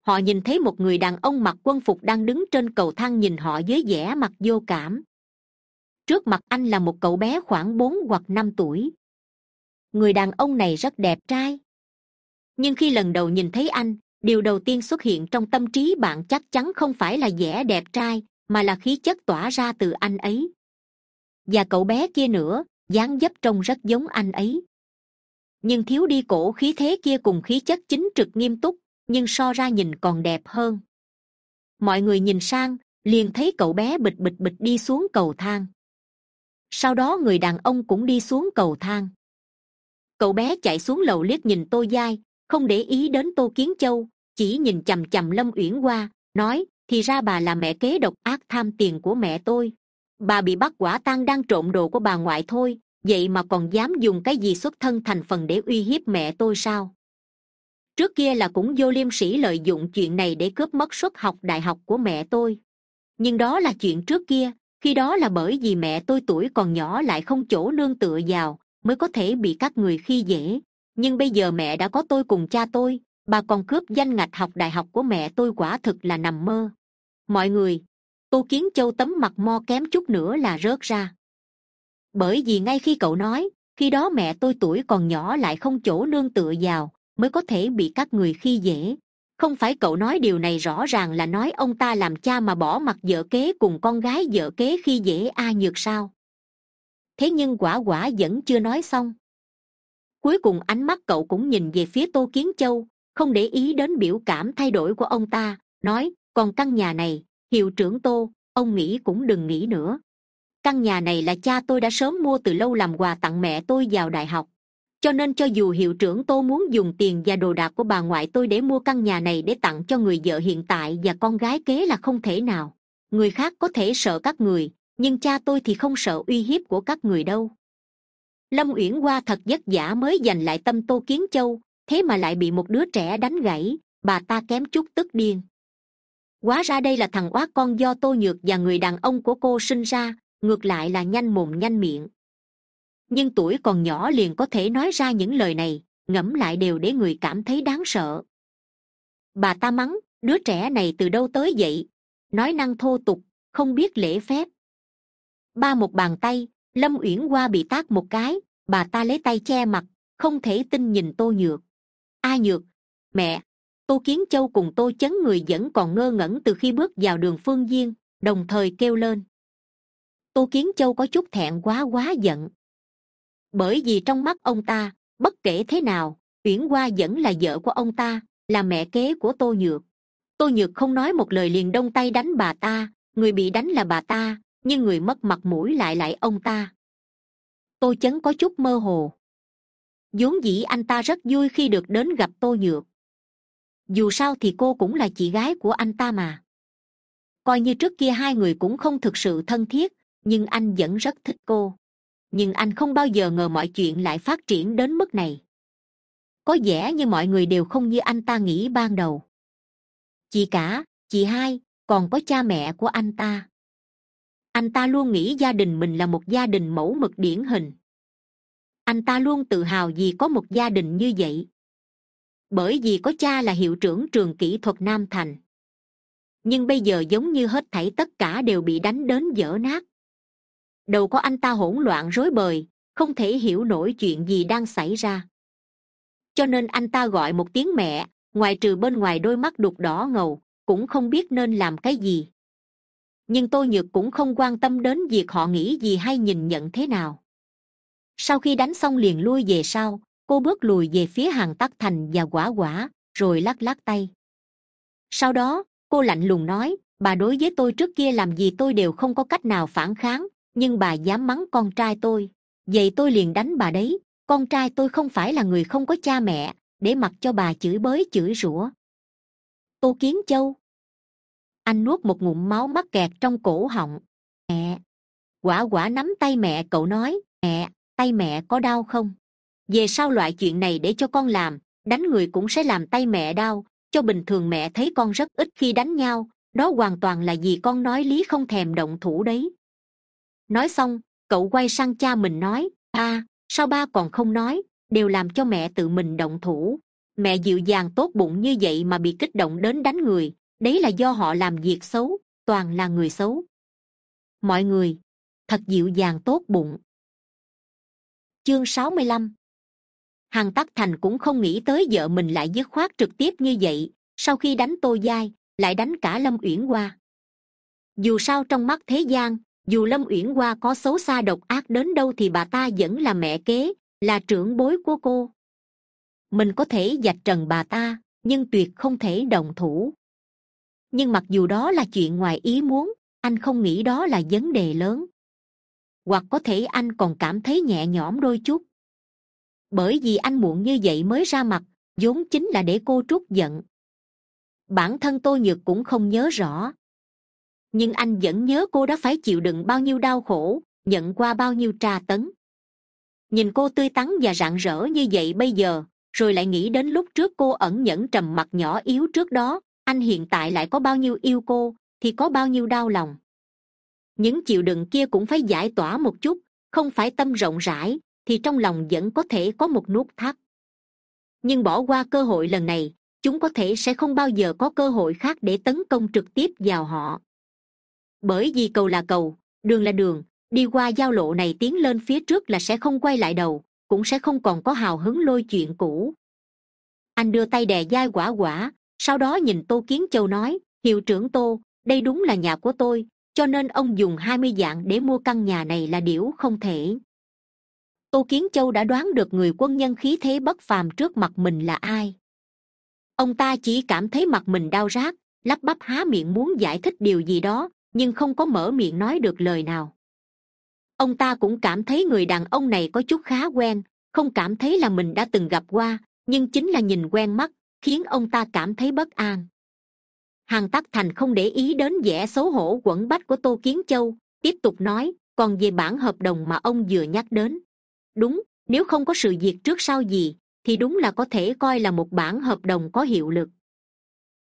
Họ nhìn thấy một người đàn ông mặc quân phục đang đứng trên cầu thang nhìn họ với vẻ mặt vô cảm. Trước mặt anh là một cậu bé khoảng bốn hoặc năm tuổi người đàn ông này rất đẹp trai. Nhưng khi lần đầu nhìn thấy anh, điều đầu tiên xuất hiện trong tâm trí bạn chắc chắn không phải là vẻ đẹp trai, mà là khí chất tỏa ra từ anh ấy. Và cậu bé kia nữa, dáng dấp trông rất giống anh ấy. Nhưng thiếu đi cổ khí thế kia cùng khí chất chính trực nghiêm túc, nhưng so ra nhìn còn đẹp hơn. Mọi người nhìn sang, liền thấy cậu bé bịch bịch bịch đi xuống cầu thang. Sau đó người đàn ông cũng đi xuống cầu thang cậu bé chạy xuống lầu liếc nhìn tô dai không để ý đến tô kiến châu, chỉ nhìn c h ầ m c h ầ m lâm uyển qua nói, thì ra bà là mẹ kế độc ác tham tiền của mẹ tôi. Bà bị bắt quả tang đang trộm đồ của bà ngoại thôi, vậy mà còn dám dùng cái gì xuất thân thành phần để uy hiếp mẹ tôi sao? Trước kia là cũng vô liêm sĩ lợi dụng chuyện này để cướp mất suất học đại học của mẹ tôi. Nhưng đó là chuyện trước kia, khi đó là bởi vì mẹ tôi tuổi còn nhỏ lại không chỗ nương tựa vào mới có thể bị các người khi dễ. Nhưng bây giờ mẹ đã có tôi cùng cha tôi, bà còn cướp danh ngạch học đại học của mẹ tôi quả thực là nằm mơ. Mọi người, tô kiến châu tấm mặt mo kém chút nữa là rớt ra. Bởi vì ngay khi cậu nói, khi đó mẹ tôi tuổi còn nhỏ lại không chỗ nương tựa vào, mới có thể bị các người khi dễ. Không phải cậu nói điều này rõ ràng là nói ông ta làm cha mà bỏ mặt vợ kế cùng con gái vợ kế khi dễ a nhược sao? Thế nhưng quả quả vẫn chưa nói xong. Cuối cùng ánh mắt cậu cũng nhìn về phía tô kiến châu, không để ý đến biểu cảm thay đổi của ông ta, nói, còn căn nhà này, hiệu trưởng tô, ông nghĩ cũng đừng nghĩ nữa. Căn nhà này là cha tôi đã sớm mua từ lâu làm quà tặng mẹ tôi vào đại học. Cho nên cho dù hiệu trưởng tô muốn dùng tiền và đồ đạc của bà ngoại tôi để mua căn nhà này để tặng cho người vợ hiện tại và con gái kế là không thể nào. Người khác có thể sợ các người nhưng cha tôi thì không sợ uy hiếp của các người đâu. Lâm uyển hoa thật vất vả mới giành lại tâm tô kiến châu, thế mà lại bị một đứa trẻ đánh gãy, bà ta kém chút tức điên. Quá ra đây là thằng oát con do tô nhược và người đàn ông của cô sinh ra, ngược lại là nhanh mồm nhanh miệng. Nhưng tuổi còn nhỏ liền có thể nói ra những lời này, ngẫm lại đều để người cảm thấy đáng sợ. Bà ta mắng, đứa trẻ này từ đâu tới vậy? Nói năng thô tục, không biết lễ phép ba một bàn tay lâm uyển Qua bị tát một cái bà ta lấy tay che mặt không thể tin nhìn tô nhược. A nhược mẹ tô kiến châu cùng tô chấn người vẫn còn ngơ ngẩn từ khi bước vào đường phương Viên, đồng thời kêu lên. Tô kiến châu có chút thẹn quá quá giận. Bởi vì trong mắt ông ta bất kể thế nào uyển hoa vẫn là vợ của ông ta là mẹ kế của tô nhược. Tô nhược không nói một lời liền đông tay đánh bà ta người bị đánh là bà ta nhưng người mất mặt mũi lại lại ông ta. Tô chấn có chút mơ hồ. Vốn dĩ anh ta rất vui khi được đến gặp tô nhược. Dù sao thì cô cũng là chị gái của anh ta mà. Coi như trước kia hai người cũng không thực sự thân thiết, nhưng anh vẫn rất thích cô. Nhưng anh không bao giờ ngờ mọi chuyện lại phát triển đến mức này. Có vẻ như mọi người đều không như anh ta nghĩ ban đầu. Chị cả, chị hai, còn có cha mẹ của anh ta anh ta luôn nghĩ gia đình mình là một gia đình mẫu mực điển hình. Anh ta luôn tự hào vì có một gia đình như vậy. Bởi vì có cha là hiệu trưởng trường kỹ thuật nam thành. Nhưng bây giờ giống như hết thảy tất cả đều bị đánh đến dở nát. Đầu có anh ta hỗn loạn rối bời, không thể hiểu nổi chuyện gì đang xảy ra. Cho nên anh ta gọi một tiếng mẹ, ngoài trừ bên ngoài đôi mắt đục đỏ ngầu, cũng không biết nên làm cái gì nhưng tôi nhược cũng không quan tâm đến việc họ nghĩ gì hay nhìn nhận thế nào. Sau khi đánh xong liền lui về sau, cô bước lùi về phía hàng tắc thành và quả quả, rồi lắc lắc tay. Sau đó, cô lạnh lùng nói, bà đối với tôi trước kia làm gì tôi đều không có cách nào phản kháng, nhưng bà dám mắng con trai tôi. Vậy tôi liền đánh bà đấy, con trai tôi không phải là người không có cha mẹ, để mặc cho bà chửi bới chửi rủa. Tô kiến châu anh nuốt một ngụm máu mắc kẹt trong cổ họng. Mẹ. Quả quả nắm tay mẹ cậu nói mẹ tay mẹ có đau không? Về sau loại chuyện này để cho con làm đánh người cũng sẽ làm tay mẹ đau. Cho bình thường mẹ thấy con rất ít khi đánh nhau đó hoàn toàn là vì con nói lý không thèm động thủ đấy. Nói xong cậu quay sang cha mình nói Ba, sao ba còn không nói? Đều làm cho mẹ tự mình động thủ. Mẹ dịu dàng tốt bụng như vậy mà bị kích động đến đánh người đấy là do họ làm việc xấu, toàn là người xấu. Mọi người, thật dịu dàng tốt bụng. Chương sáu mươi lăm. Hằng tắc thành cũng không nghĩ tới vợ mình lại dứt khoát trực tiếp như vậy, sau khi đánh tô giai, lại đánh cả lâm uyển hoa. Dù sao trong mắt thế gian, dù lâm uyển hoa có xấu xa độc ác đến đâu thì bà ta vẫn là mẹ kế, là trưởng bối của cô. Mình có thể dạch trần bà ta, nhưng tuyệt không thể đồng thủ nhưng mặc dù đó là chuyện ngoài ý muốn, anh không nghĩ đó là vấn đề lớn. Hoặc có thể anh còn cảm thấy nhẹ nhõm đôi chút. Bởi vì anh muộn như vậy mới ra mặt, vốn chính là để cô trút giận. Bản thân tôi nhược cũng không nhớ rõ. Nhưng anh vẫn nhớ cô đã phải chịu đựng bao nhiêu đau khổ, nhận qua bao nhiêu tra tấn. Nhìn cô tươi tắn và rạng rỡ như vậy bây giờ, rồi lại nghĩ đến lúc trước cô ẩn nhẫn trầm mặc nhỏ yếu trước đó anh hiện tại lại có bao nhiêu yêu cô, thì có bao nhiêu đau lòng. Những chịu đựng kia cũng phải giải tỏa một chút, không phải tâm rộng rãi, thì trong lòng vẫn có thể có một nút thắt. Nhưng bỏ qua cơ hội lần này, chúng có thể sẽ không bao giờ có cơ hội khác để tấn công trực tiếp vào họ. Bởi vì cầu là cầu, đường là đường, đi qua giao lộ này tiến lên phía trước là sẽ không quay lại đầu, cũng sẽ không còn có hào hứng lôi chuyện cũ. Anh đưa tay đè dai quả quả sau đó nhìn tô kiến châu nói, hiệu trưởng tô, đây đúng là nhà của tôi, cho nên ông dùng hai mươi dạng để mua căn nhà này là điểu không thể. Tô kiến châu đã đoán được người quân nhân khí thế bất phàm trước mặt mình là ai. Ông ta chỉ cảm thấy mặt mình đau rát, lắp bắp há miệng muốn giải thích điều gì đó, nhưng không có mở miệng nói được lời nào. Ông ta cũng cảm thấy người đàn ông này có chút khá quen, không cảm thấy là mình đã từng gặp qua, nhưng chính là nhìn quen mắt khiến ông ta cảm thấy bất an. Hàn tắc thành không để ý đến vẻ xấu hổ quẩn bách của tô kiến châu, tiếp tục nói, còn về bản hợp đồng mà ông vừa nhắc đến. Đúng, nếu không có sự việc trước sau gì, thì đúng là có thể coi là một bản hợp đồng có hiệu lực.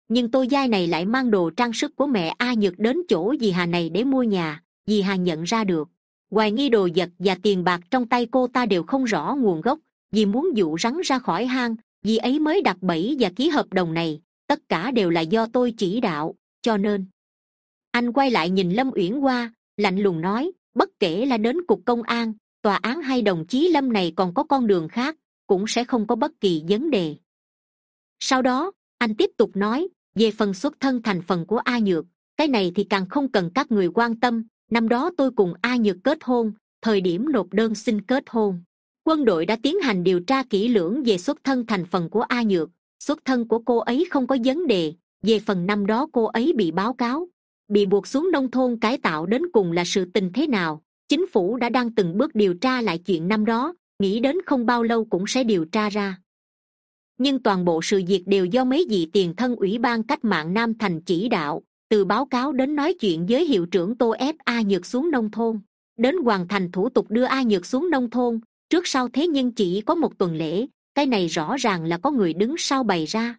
Nhưng tô giai này lại mang đồ trang sức của mẹ a nhược đến chỗ dì hà này để mua nhà, dì hà nhận ra được. Hoài nghi đồ vật và tiền bạc trong tay cô ta đều không rõ nguồn gốc, vì muốn dụ rắn ra khỏi hang vì ấy mới đặt bẫy và ký hợp đồng này, tất cả đều là do tôi chỉ đạo, cho nên. Anh quay lại nhìn lâm uyển hoa, lạnh lùng nói, bất kể là đến cục công an, tòa án hay đồng chí lâm này còn có con đường khác, cũng sẽ không có bất kỳ vấn đề. Sau đó, anh tiếp tục nói, về phần xuất thân thành phần của a nhược, cái này thì càng không cần các người quan tâm, năm đó tôi cùng a nhược kết hôn, thời điểm nộp đơn xin kết hôn quân đội đã tiến hành điều tra kỹ lưỡng về xuất thân thành phần của a nhược. Xuất thân của cô ấy không có vấn đề. Về phần năm đó cô ấy bị báo cáo, bị buộc xuống nông thôn cải tạo đến cùng là sự tình thế nào. Chính phủ đã đang từng bước điều tra lại chuyện năm đó, nghĩ đến không bao lâu cũng sẽ điều tra ra. Nhưng toàn bộ sự việc đều do mấy vị tiền thân ủy ban cách mạng nam thành chỉ đạo, từ báo cáo đến nói chuyện với hiệu trưởng tô ép a nhược xuống nông thôn. Đến hoàn thành thủ tục đưa a nhược xuống nông thôn trước sau thế nhưng chỉ có một tuần lễ, cái này rõ ràng là có người đứng sau bày ra.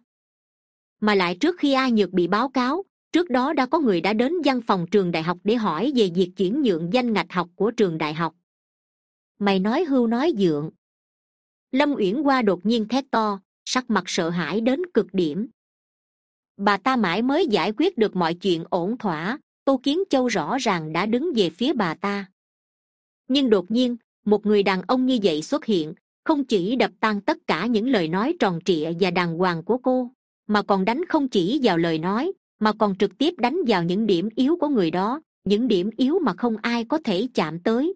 Mà lại trước khi a nhược bị báo cáo, trước đó đã có người đã đến văn phòng trường đại học để hỏi về việc chuyển nhượng danh ngạch học của trường đại học. Mày nói hưu nói dượng. Lâm uyển qua đột nhiên thét to, sắc mặt sợ hãi đến cực điểm. Bà ta mãi mới giải quyết được mọi chuyện ổn thỏa, tô kiến châu rõ ràng đã đứng về phía bà ta. Nhưng đột nhiên một người đàn ông như vậy xuất hiện, không chỉ đập tan tất cả những lời nói tròn trịa và đàng hoàng của cô, mà còn đánh không chỉ vào lời nói, mà còn trực tiếp đánh vào những điểm yếu của người đó, những điểm yếu mà không ai có thể chạm tới.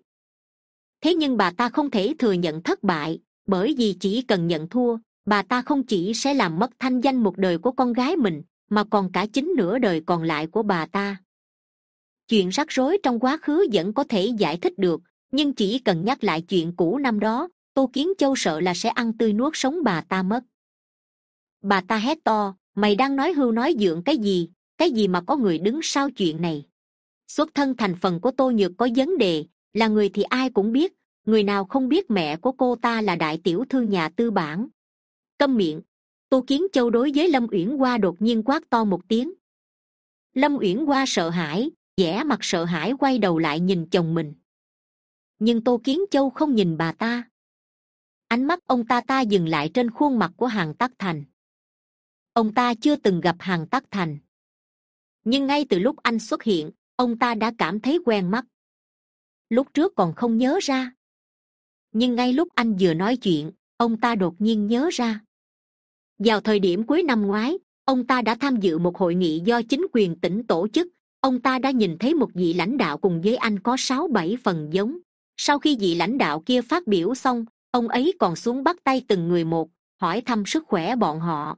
Thế nhưng bà ta không thể thừa nhận thất bại, bởi vì chỉ cần nhận thua, bà ta không chỉ sẽ làm mất thanh danh một đời của con gái mình, mà còn cả chính nửa đời còn lại của bà ta. Chuyện rắc rối trong quá khứ vẫn có thể giải thích được nhưng chỉ cần nhắc lại chuyện cũ năm đó, tô kiến châu sợ là sẽ ăn tươi nuốt sống bà ta mất. Bà ta hét to, mày đang nói hưu nói dượng cái gì? Cái gì mà có người đứng sau chuyện này? Xuất thân thành phần của tô nhược có vấn đề, là người thì ai cũng biết, người nào không biết mẹ của cô ta là đại tiểu thư nhà tư bản. Câm miệng, tô kiến châu đối với lâm uyển hoa đột nhiên quát to một tiếng. Lâm uyển hoa sợ hãi, vẻ mặt sợ hãi quay đầu lại nhìn chồng mình nhưng tô kiến châu không nhìn bà ta. Ánh mắt ông ta ta dừng lại trên khuôn mặt của hàng tắc thành. Ông ta chưa từng gặp hàng tắc thành. Nhưng ngay từ lúc anh xuất hiện, ông ta đã cảm thấy quen mắt. Lúc trước còn không nhớ ra. Nhưng ngay lúc anh vừa nói chuyện, ông ta đột nhiên nhớ ra. Vào thời điểm cuối năm ngoái, ông ta đã tham dự một hội nghị do chính quyền tỉnh tổ chức. Ông ta đã nhìn thấy một vị lãnh đạo cùng với anh có sáu bảy phần giống sau khi vị lãnh đạo kia phát biểu xong, ông ấy còn xuống bắt tay từng người một, hỏi thăm sức khỏe bọn họ.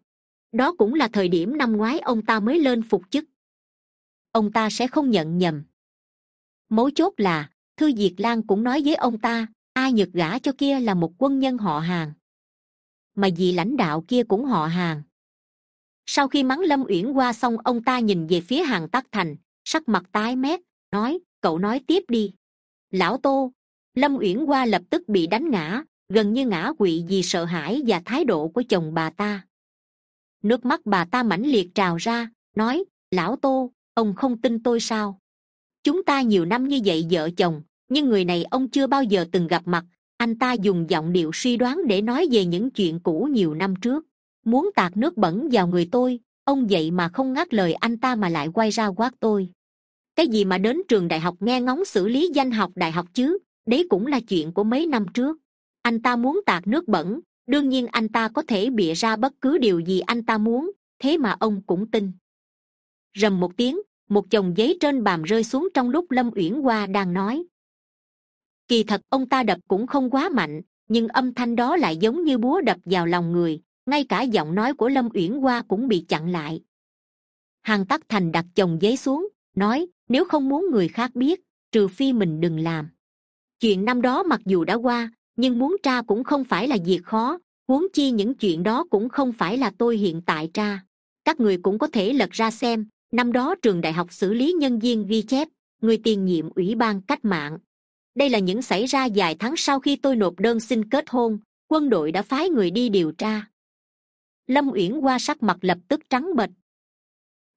Đó cũng là thời điểm năm ngoái ông ta mới lên phục chức. Ông ta sẽ không nhận nhầm. Mấu chốt là, thư diệt lan cũng nói với ông ta ai nhật gả cho kia là một quân nhân họ hàng. Mà vị lãnh đạo kia cũng họ hàng. Sau khi mắng lâm uyển qua xong, ông ta nhìn về phía hàng tắc thành, sắc mặt tái mét, nói, cậu nói tiếp đi. Lão tô lâm uyển Hoa lập tức bị đánh ngã, gần như ngã quỵ vì sợ hãi và thái độ của chồng bà ta. Nước mắt bà ta mãnh liệt trào ra, nói, lão tô, ông không tin tôi sao? Chúng ta nhiều năm như vậy vợ chồng, nhưng người này ông chưa bao giờ từng gặp mặt. Anh ta dùng giọng điệu suy đoán để nói về những chuyện cũ nhiều năm trước. Muốn tạt nước bẩn vào người tôi, ông vậy mà không ngắt lời anh ta mà lại quay ra quát tôi. Cái gì mà đến trường đại học nghe ngóng xử lý danh học đại học chứ? Đấy cũng là chuyện của mấy năm trước. Anh ta muốn tạt nước bẩn, đương nhiên anh ta có thể bịa ra bất cứ điều gì anh ta muốn, thế mà ông cũng tin. Rầm một tiếng, một chồng giấy trên bàn rơi xuống trong lúc lâm uyển hoa đang nói. Kỳ thật ông ta đập cũng không quá mạnh, nhưng âm thanh đó lại giống như búa đập vào lòng người, ngay cả giọng nói của lâm uyển hoa cũng bị chặn lại. Hàn tắc thành đặt chồng giấy xuống, nói, nếu không muốn người khác biết, trừ phi mình đừng làm chuyện năm đó mặc dù đã qua, nhưng muốn tra cũng không phải là việc khó. Huống chi những chuyện đó cũng không phải là tôi hiện tại tra. Các người cũng có thể lật ra xem, năm đó trường đại học xử lý nhân viên ghi chép, người tiền nhiệm ủy ban cách mạng. Đây là những xảy ra vài tháng sau khi tôi nộp đơn xin kết hôn, quân đội đã phái người đi điều tra. Lâm uyển qua sắc mặt lập tức trắng bệch.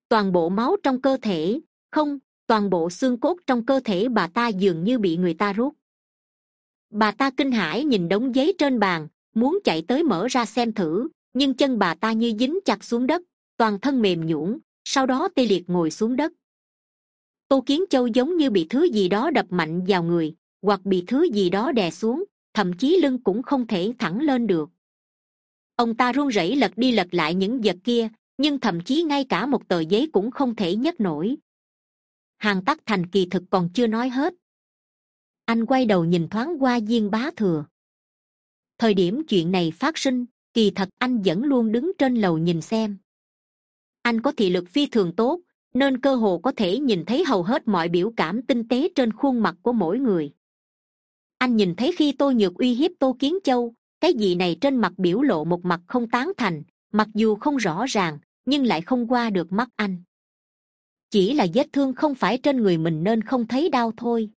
Toàn bộ máu trong cơ thể, không, toàn bộ xương cốt trong cơ thể bà ta dường như bị người ta rút bà ta kinh hãi nhìn đống giấy trên bàn, muốn chạy tới mở ra xem thử, nhưng chân bà ta như dính chặt xuống đất, toàn thân mềm nhũn, sau đó tê liệt ngồi xuống đất. Tô kiến châu giống như bị thứ gì đó đập mạnh vào người, hoặc bị thứ gì đó đè xuống, thậm chí lưng cũng không thể thẳng lên được. Ông ta run rẩy lật đi lật lại những vật kia, nhưng thậm chí ngay cả một tờ giấy cũng không thể nhấc nổi. Hàng tắc thành kỳ thực còn chưa nói hết anh quay đầu nhìn thoáng qua diên bá thừa. Thời điểm chuyện này phát sinh, kỳ thật anh vẫn luôn đứng trên lầu nhìn xem. Anh có thị lực phi thường tốt, nên cơ hồ có thể nhìn thấy hầu hết mọi biểu cảm tinh tế trên khuôn mặt của mỗi người. Anh nhìn thấy khi tôi nhược uy hiếp tô kiến châu, cái gì này trên mặt biểu lộ một mặt không tán thành, mặc dù không rõ ràng, nhưng lại không qua được mắt anh. Chỉ là vết thương không phải trên người mình nên không thấy đau thôi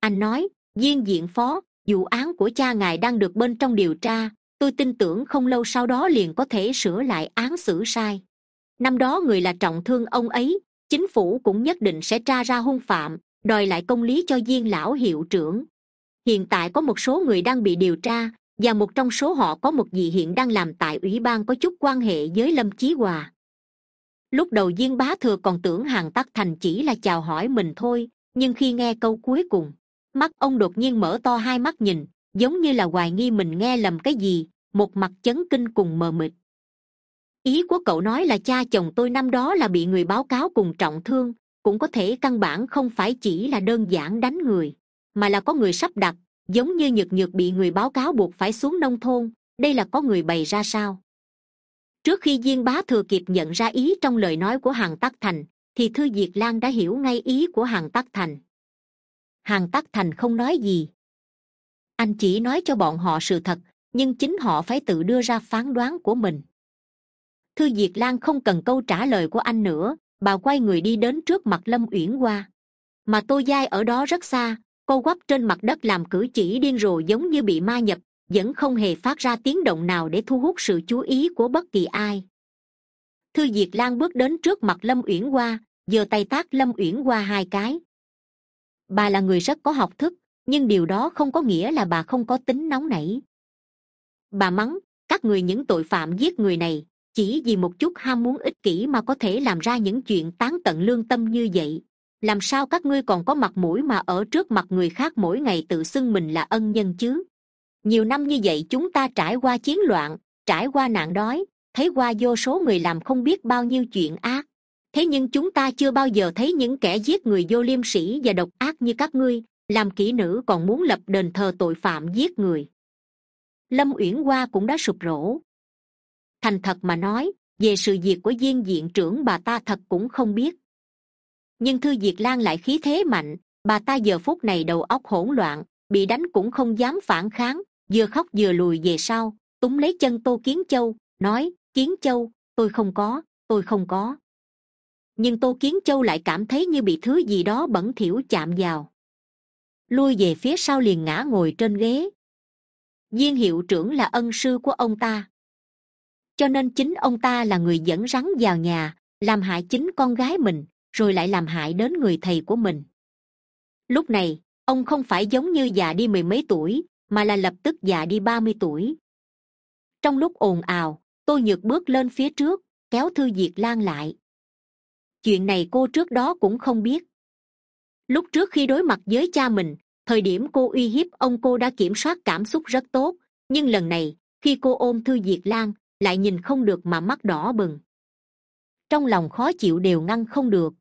anh nói, viên diện phó, vụ án của cha ngài đang được bên trong điều tra. Tôi tin tưởng không lâu sau đó liền có thể sửa lại án xử sai. Năm đó người là trọng thương ông ấy, chính phủ cũng nhất định sẽ tra ra hung phạm, đòi lại công lý cho viên lão hiệu trưởng. Hiện tại có một số người đang bị điều tra, và một trong số họ có một vị hiện đang làm tại ủy ban có chút quan hệ với lâm chí hòa. Lúc đầu viên bá thừa còn tưởng hàng tắc thành chỉ là chào hỏi mình thôi, nhưng khi nghe câu cuối cùng mắt ông đột nhiên mở to hai mắt nhìn, giống như là hoài nghi mình nghe lầm cái gì, một mặt chấn kinh cùng mờ mịt. Ý của cậu nói là cha chồng tôi năm đó là bị người báo cáo cùng trọng thương, cũng có thể căn bản không phải chỉ là đơn giản đánh người, mà là có người sắp đặt, giống như nhược nhược bị người báo cáo buộc phải xuống nông thôn, đây là có người bày ra sao? Trước khi diên bá thừa kịp nhận ra ý trong lời nói của hàn tắc thành, thì thư diệt lan đã hiểu ngay ý của hàn tắc thành hàng tắc thành không nói gì. Anh chỉ nói cho bọn họ sự thật, nhưng chính họ phải tự đưa ra phán đoán của mình. Thư diệt lan không cần câu trả lời của anh nữa, bà quay người đi đến trước mặt lâm uyển hoa. Mà tô giai ở đó rất xa, cô quắp trên mặt đất làm cử chỉ điên rồ giống như bị ma nhập, vẫn không hề phát ra tiếng động nào để thu hút sự chú ý của bất kỳ ai. Thư diệt lan bước đến trước mặt lâm uyển hoa, giơ tay tác lâm uyển hoa hai cái bà là người rất có học thức, nhưng điều đó không có nghĩa là bà không có tính nóng nảy. Bà mắng, các người những tội phạm giết người này, chỉ vì một chút ham muốn ích kỷ mà có thể làm ra những chuyện tán tận lương tâm như vậy. Làm sao các ngươi còn có mặt mũi mà ở trước mặt người khác mỗi ngày tự xưng mình là ân nhân chứ? Nhiều năm như vậy chúng ta trải qua chiến loạn, trải qua nạn đói, thấy qua vô số người làm không biết bao nhiêu chuyện ác thế nhưng chúng ta chưa bao giờ thấy những kẻ giết người vô liêm sĩ và độc ác như các ngươi, làm kỹ nữ còn muốn lập đền thờ tội phạm giết người. Lâm uyển hoa cũng đã sụp rổ. Thành thật mà nói, về sự việc của viên diện trưởng bà ta thật cũng không biết. Nhưng thư diệt lan lại khí thế mạnh, bà ta giờ phút này đầu óc hỗn loạn, bị đánh cũng không dám phản kháng, vừa khóc vừa lùi về sau túng lấy chân tô kiến châu, nói, kiến châu, tôi không có, tôi không có nhưng tô kiến châu lại cảm thấy như bị thứ gì đó bẩn thỉu chạm vào. Lui về phía sau liền ngã ngồi trên ghế. Viên hiệu trưởng là ân sư của ông ta. Cho nên chính ông ta là người dẫn rắn vào nhà, làm hại chính con gái mình, rồi lại làm hại đến người thầy của mình. Lúc này, ông không phải giống như già đi mười mấy tuổi, mà là lập tức già đi ba mươi tuổi. Trong lúc ồn ào tôi nhược bước lên phía trước, kéo thư diệt lan lại chuyện này cô trước đó cũng không biết. Lúc trước khi đối mặt với cha mình, thời điểm cô uy hiếp ông cô đã kiểm soát cảm xúc rất tốt. Nhưng lần này, khi cô ôm thư diệt lan, lại nhìn không được mà mắt đỏ bừng. Trong lòng khó chịu đều ngăn không được.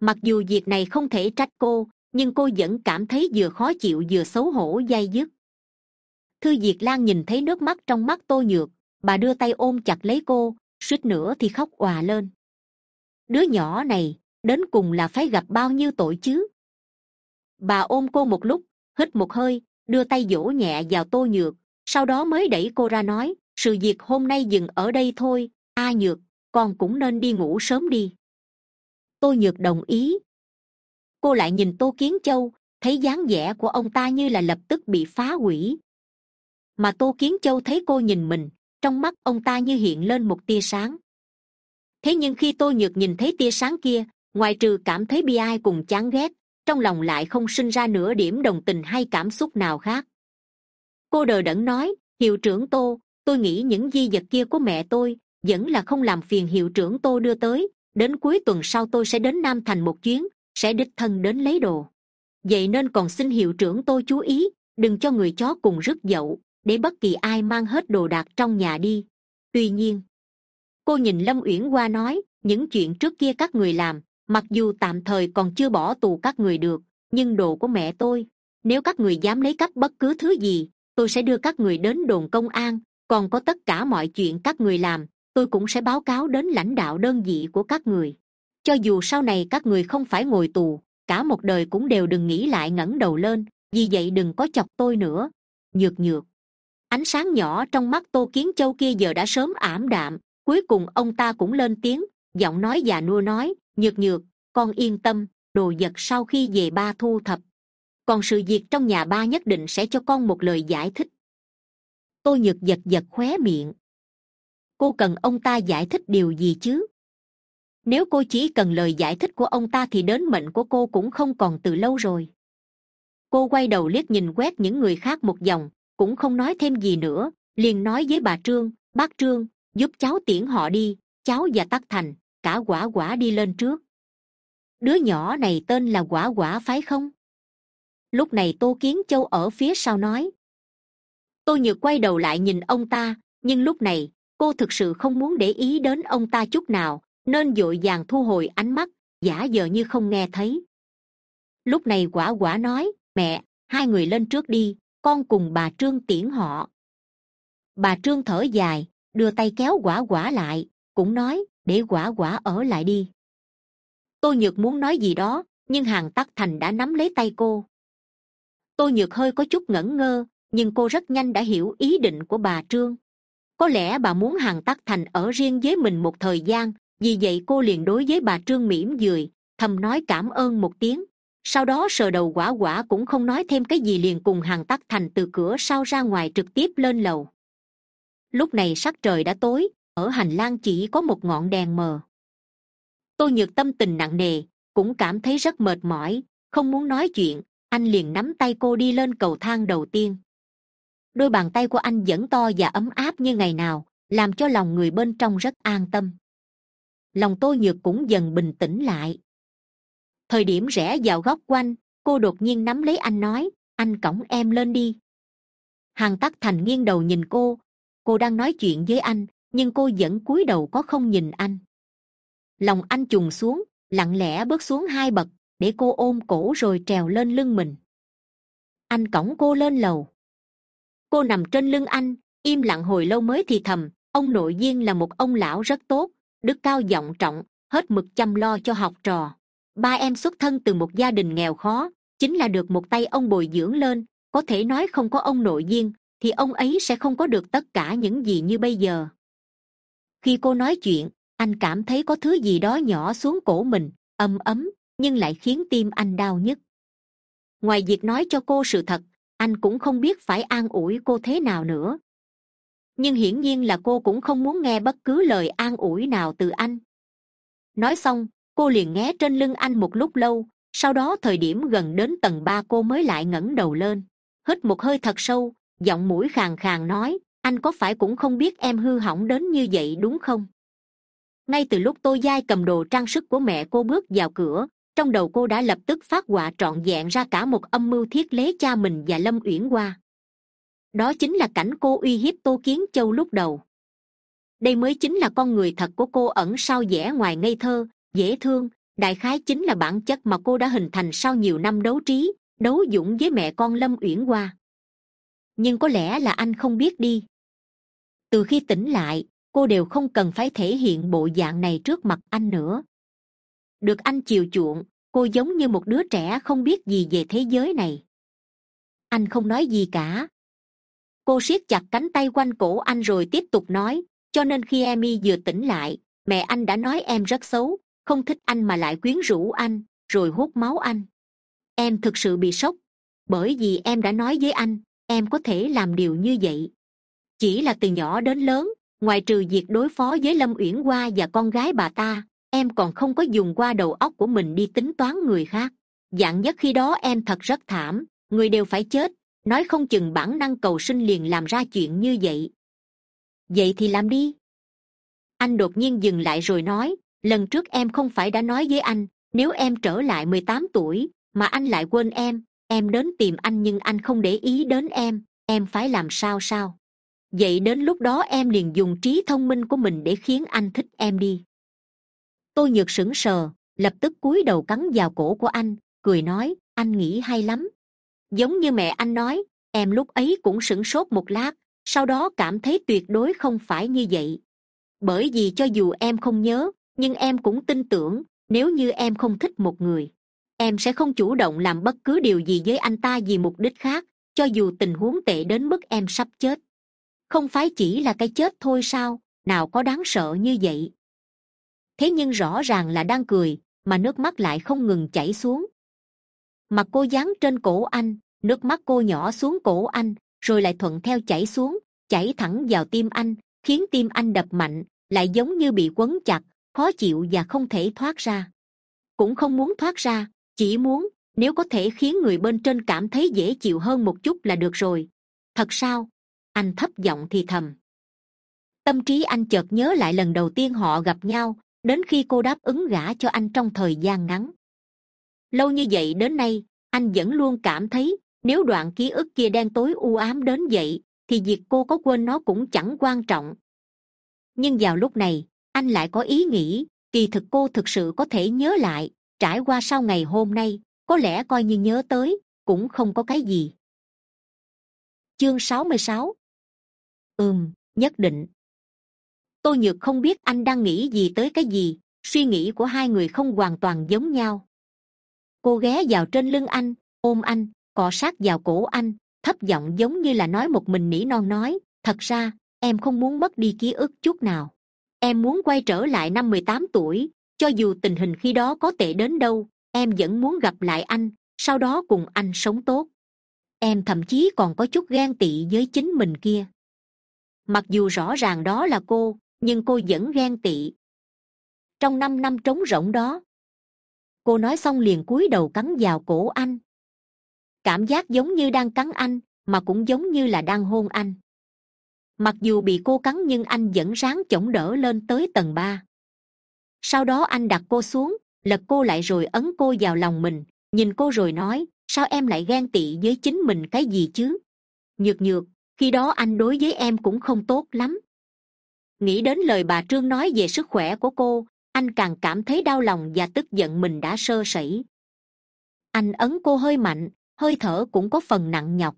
Mặc dù việc này không thể trách cô, nhưng cô vẫn cảm thấy vừa khó chịu vừa xấu hổ dai dứt. Thư diệt lan nhìn thấy nước mắt trong mắt tô nhược, bà đưa tay ôm chặt lấy cô, suýt nữa thì khóc òa lên đứa nhỏ này đến cùng là phải gặp bao nhiêu tội chứ? Bà ôm cô một lúc, hít một hơi, đưa tay dỗ nhẹ vào tô nhược, sau đó mới đẩy cô ra nói, sự việc hôm nay dừng ở đây thôi, a nhược, con cũng nên đi ngủ sớm đi. Tô nhược đồng ý. Cô lại nhìn tô kiến châu, thấy dáng vẻ của ông ta như là lập tức bị phá hủy. Mà tô kiến châu thấy cô nhìn mình, trong mắt ông ta như hiện lên một tia sáng thế nhưng khi tô nhược nhìn thấy tia sáng kia, ngoài trừ cảm thấy bi ai cùng chán ghét, trong lòng lại không sinh ra nửa điểm đồng tình hay cảm xúc nào khác. Cô đờ đẫn nói, hiệu trưởng tô, tôi nghĩ những di vật kia của mẹ tôi vẫn là không làm phiền hiệu trưởng tô đưa tới, đến cuối tuần sau tôi sẽ đến nam thành một chuyến, sẽ đích thân đến lấy đồ. Vậy nên còn xin hiệu trưởng tôi chú ý, đừng cho người chó cùng rước dậu, để bất kỳ ai mang hết đồ đạc trong nhà đi. Tuy nhiên cô nhìn lâm uyển qua nói, những chuyện trước kia các người làm, mặc dù tạm thời còn chưa bỏ tù các người được, nhưng đồ của mẹ tôi, nếu các người dám lấy cắp bất cứ thứ gì, tôi sẽ đưa các người đến đồn công an, còn có tất cả mọi chuyện các người làm, tôi cũng sẽ báo cáo đến lãnh đạo đơn vị của các người. Cho dù sau này các người không phải ngồi tù, cả một đời cũng đều đừng nghĩ lại ngẩng đầu lên, vì vậy đừng có chọc tôi nữa. Nhược nhược. Ánh sáng nhỏ trong mắt tô kiến châu kia giờ đã sớm ảm đạm cuối cùng ông ta cũng lên tiếng, giọng nói già nua nói, nhược nhược, con yên tâm, đồ vật sau khi về ba thu thập. Còn sự việc trong nhà ba nhất định sẽ cho con một lời giải thích. Tôi nhược giật giật khóe miệng. Cô cần ông ta giải thích điều gì chứ? Nếu cô chỉ cần lời giải thích của ông ta thì đến mệnh của cô cũng không còn từ lâu rồi. Cô quay đầu liếc nhìn quét những người khác một vòng, cũng không nói thêm gì nữa, liền nói với bà trương, bác trương giúp cháu tiễn họ đi, cháu và tắc thành, cả quả quả đi lên trước. Đứa nhỏ này tên là quả quả phải không? Lúc này tô kiến châu ở phía sau nói. Tô nhược quay đầu lại nhìn ông ta, nhưng lúc này, cô thực sự không muốn để ý đến ông ta chút nào, nên d ộ i vàng thu hồi ánh mắt, giả vờ như không nghe thấy. Lúc này quả quả nói, mẹ, hai người lên trước đi, con cùng bà trương tiễn họ. Bà trương thở dài đưa tay kéo quả quả lại, cũng nói, để quả quả ở lại đi. Tôi nhược muốn nói gì đó, nhưng hàng tắc thành đã nắm lấy tay cô. Tôi nhược hơi có chút ngẩn ngơ, nhưng cô rất nhanh đã hiểu ý định của bà trương. Có lẽ bà muốn hàng tắc thành ở riêng với mình một thời gian, vì vậy cô liền đối với bà trương mỉm dười thầm nói cảm ơn một tiếng. Sau đó sờ đầu quả quả cũng không nói thêm cái gì liền cùng hàng tắc thành từ cửa sau ra ngoài trực tiếp lên lầu lúc này sắc trời đã tối, ở hành lang chỉ có một ngọn đèn mờ. Tôi nhược tâm tình nặng nề, cũng cảm thấy rất mệt mỏi, không muốn nói chuyện, anh liền nắm tay cô đi lên cầu thang đầu tiên. Đôi bàn tay của anh vẫn to và ấm áp như ngày nào, làm cho lòng người bên trong rất an tâm. Lòng tôi nhược cũng dần bình tĩnh lại. Thời điểm rẽ vào góc quanh, cô đột nhiên nắm lấy anh nói, anh cõng em lên đi. Hàng tắc thành nghiêng đầu nhìn cô cô đang nói chuyện với anh, nhưng cô vẫn cúi đầu có không nhìn anh. Lòng anh trùng xuống, lặng lẽ bước xuống hai bậc, để cô ôm cổ rồi trèo lên lưng mình. Anh cõng cô lên lầu. Cô nằm trên lưng anh, im lặng hồi lâu mới thì thầm, ông nội viên là một ông lão rất tốt, đức cao giọng trọng, hết mực chăm lo cho học trò. Ba em xuất thân từ một gia đình nghèo khó, chính là được một tay ông bồi dưỡng lên, có thể nói không có ông nội viên thì ông ấy sẽ không có được tất cả những gì như bây giờ. Khi cô nói chuyện, anh cảm thấy có thứ gì đó nhỏ xuống cổ mình ấm ấm, nhưng lại khiến tim anh đau nhất ngoài việc nói cho cô sự thật, anh cũng không biết phải an ủi cô thế nào nữa. Nhưng hiển nhiên là cô cũng không muốn nghe bất cứ lời an ủi nào từ anh. Nói xong, cô liền nghe trên lưng anh một lúc lâu, sau đó thời điểm gần đến tầng ba cô mới lại ngẩng đầu lên, hít một hơi thật sâu giọng mũi khàn khàn nói, anh có phải cũng không biết em hư hỏng đến như vậy đúng không? Ngay từ lúc tôi dai cầm đồ trang sức của mẹ cô bước vào cửa, trong đầu cô đã lập tức phát họa trọn vẹn ra cả một âm mưu thiết lế cha mình và lâm uyển hoa. Đó chính là cảnh cô uy hiếp tô kiến châu lúc đầu. Đây mới chính là con người thật của cô ẩn sau vẻ ngoài ngây thơ, dễ thương, đại khái chính là bản chất mà cô đã hình thành sau nhiều năm đấu trí, đấu dũng với mẹ con lâm uyển hoa nhưng có lẽ là anh không biết đi. Từ khi tỉnh lại, cô đều không cần phải thể hiện bộ dạng này trước mặt anh nữa. Được anh chiều chuộng, cô giống như một đứa trẻ không biết gì về thế giới này. Anh không nói gì cả. Cô siết chặt cánh tay quanh cổ anh rồi tiếp tục nói, cho nên khi em y vừa tỉnh lại, mẹ anh đã nói em rất xấu, không thích anh mà lại quyến rũ anh, rồi hút máu anh. Em thực sự bị sốc, bởi vì em đã nói với anh em có thể làm điều như vậy. Chỉ là từ nhỏ đến lớn, ngoài trừ việc đối phó với lâm uyển hoa và con gái bà ta, em còn không có dùng qua đầu óc của mình đi tính toán người khác. Dạng nhất khi đó em thật rất thảm, người đều phải chết, nói không chừng bản năng cầu sinh liền làm ra chuyện như vậy. Vậy thì làm đi. Anh đột nhiên dừng lại rồi nói, lần trước em không phải đã nói với anh, nếu em trở lại mười tám tuổi, mà anh lại quên em em đến tìm anh nhưng anh không để ý đến em em phải làm sao sao? Vậy đến lúc đó em liền dùng trí thông minh của mình để khiến anh thích em đi. Tôi nhược sững sờ, lập tức cúi đầu cắn vào cổ của anh, cười nói, anh nghĩ hay lắm. Giống như mẹ anh nói, em lúc ấy cũng sửng sốt một lát, sau đó cảm thấy tuyệt đối không phải như vậy. Bởi vì cho dù em không nhớ, nhưng em cũng tin tưởng, nếu như em không thích một người em sẽ không chủ động làm bất cứ điều gì với anh ta vì mục đích khác, cho dù tình huống tệ đến mức em sắp chết. Không phải chỉ là cái chết thôi sao, nào có đáng sợ như vậy. Thế nhưng rõ ràng là đang cười, mà nước mắt lại không ngừng chảy xuống. Mặt cô dán trên cổ anh, nước mắt cô nhỏ xuống cổ anh, rồi lại thuận theo chảy xuống, chảy thẳng vào tim anh, khiến tim anh đập mạnh, lại giống như bị quấn chặt, khó chịu và không thể thoát ra. Cũng không muốn thoát ra chỉ muốn, nếu có thể khiến người bên trên cảm thấy dễ chịu hơn một chút là được rồi. Thật sao? Anh thấp giọng thì thầm. Tâm trí anh chợt nhớ lại lần đầu tiên họ gặp nhau, đến khi cô đáp ứng gả cho anh trong thời gian ngắn. Lâu như vậy đến nay, anh vẫn luôn cảm thấy, nếu đoạn ký ức kia đen tối u ám đến vậy, thì việc cô có quên nó cũng chẳng quan trọng. Nhưng vào lúc này, anh lại có ý nghĩ, kỳ thực cô thực sự có thể nhớ lại trải qua sau ngày hôm nay, có lẽ coi như nhớ tới, cũng không có cái gì. Chương sáu mươi sáu. Ừm, nhất định. Tôi nhược không biết anh đang nghĩ gì tới cái gì, suy nghĩ của hai người không hoàn toàn giống nhau. Cô ghé vào trên lưng anh, ôm anh, cọ sát vào cổ anh, thấp giọng giống như là nói một mình nỉ non nói, thật ra, em không muốn mất đi ký ức chút nào. Em muốn quay trở lại năm mười tám tuổi cho dù tình hình khi đó có tệ đến đâu, em vẫn muốn gặp lại anh, sau đó cùng anh sống tốt. Em thậm chí còn có chút ghen tị với chính mình kia. Mặc dù rõ ràng đó là cô, nhưng cô vẫn ghen tị. Trong năm năm trống rỗng đó, cô nói xong liền cúi đầu cắn vào cổ anh. Cảm giác giống như đang cắn anh, mà cũng giống như là đang hôn anh. Mặc dù bị cô cắn nhưng anh vẫn ráng chổng đỡ lên tới tầng ba sau đó anh đặt cô xuống, lật cô lại rồi ấn cô vào lòng mình, nhìn cô rồi nói, sao em lại ghen tị với chính mình cái gì chứ? Nhược nhược, khi đó anh đối với em cũng không tốt lắm. Nghĩ đến lời bà trương nói về sức khỏe của cô, anh càng cảm thấy đau lòng và tức giận mình đã sơ sẩy. Anh ấn cô hơi mạnh, hơi thở cũng có phần nặng nhọc.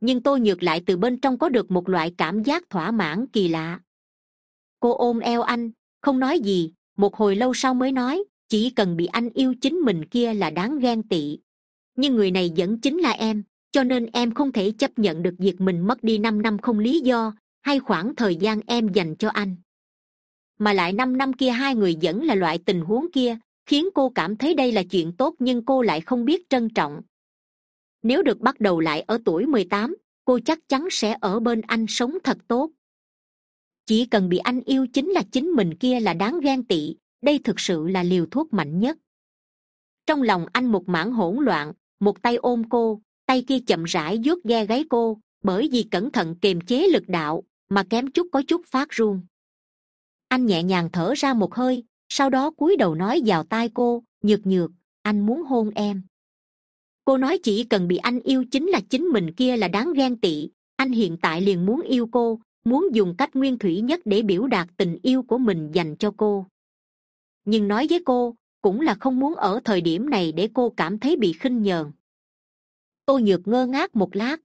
Nhưng tôi nhược lại từ bên trong có được một loại cảm giác thỏa mãn kỳ lạ. Cô ôm eo anh không nói gì, một hồi lâu sau mới nói, chỉ cần bị anh yêu chính mình kia là đáng ghen tị. Nhưng người này vẫn chính là em, cho nên em không thể chấp nhận được việc mình mất đi năm năm không lý do, hay khoảng thời gian em dành cho anh. Mà lại năm năm kia hai người vẫn là loại tình huống kia, khiến cô cảm thấy đây là chuyện tốt nhưng cô lại không biết trân trọng. Nếu được bắt đầu lại ở tuổi mười tám, cô chắc chắn sẽ ở bên anh sống thật tốt chỉ cần bị anh yêu chính là chính mình kia là đáng ghen tị, đây thực sự là liều thuốc mạnh nhất. Trong lòng anh một mảng hỗn loạn, một tay ôm cô, tay kia chậm rãi vuốt ghe gáy cô, bởi vì cẩn thận kiềm chế lực đạo mà kém chút có chút phát run. Anh nhẹ nhàng thở ra một hơi, sau đó cúi đầu nói vào tai cô, nhược nhược, anh muốn hôn em. Cô nói chỉ cần bị anh yêu chính là chính mình kia là đáng ghen tị, anh hiện tại liền muốn yêu cô muốn dùng cách nguyên thủy nhất để biểu đạt tình yêu của mình dành cho cô. Nhưng nói với cô, cũng là không muốn ở thời điểm này để cô cảm thấy bị khinh nhờn. Cô nhược ngơ ngác một lát.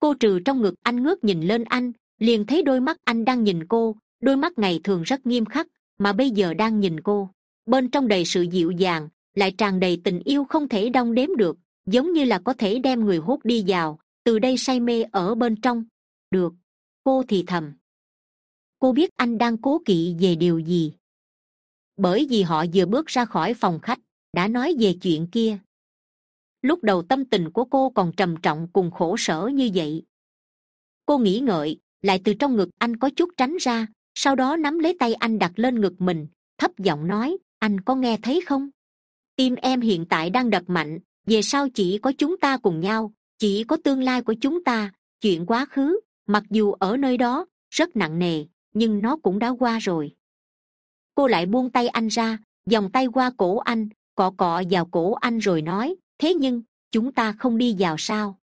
Cô trừ trong ngực anh ngước nhìn lên anh, liền thấy đôi mắt anh đang nhìn cô, đôi mắt ngày thường rất nghiêm khắc, mà bây giờ đang nhìn cô. Bên trong đầy sự dịu dàng, lại tràn đầy tình yêu không thể đong đếm được, giống như là có thể đem người hút đi vào, từ đây say mê ở bên trong. Được cô thì thầm. Cô biết anh đang cố kỵ về điều gì. Bởi vì họ vừa bước ra khỏi phòng khách, đã nói về chuyện kia. Lúc đầu tâm tình của cô còn trầm trọng cùng khổ sở như vậy. Cô nghĩ ngợi, lại từ trong ngực anh có chút tránh ra, sau đó nắm lấy tay anh đặt lên ngực mình, thấp giọng nói, anh có nghe thấy không? Tim em hiện tại đang đập mạnh, về sau chỉ có chúng ta cùng nhau, chỉ có tương lai của chúng ta, chuyện quá khứ mặc dù ở nơi đó, rất nặng nề, nhưng nó cũng đã qua rồi. Cô lại buông tay anh ra, vòng tay qua cổ anh, cọ cọ vào cổ anh rồi nói, thế nhưng, chúng ta không đi vào sao?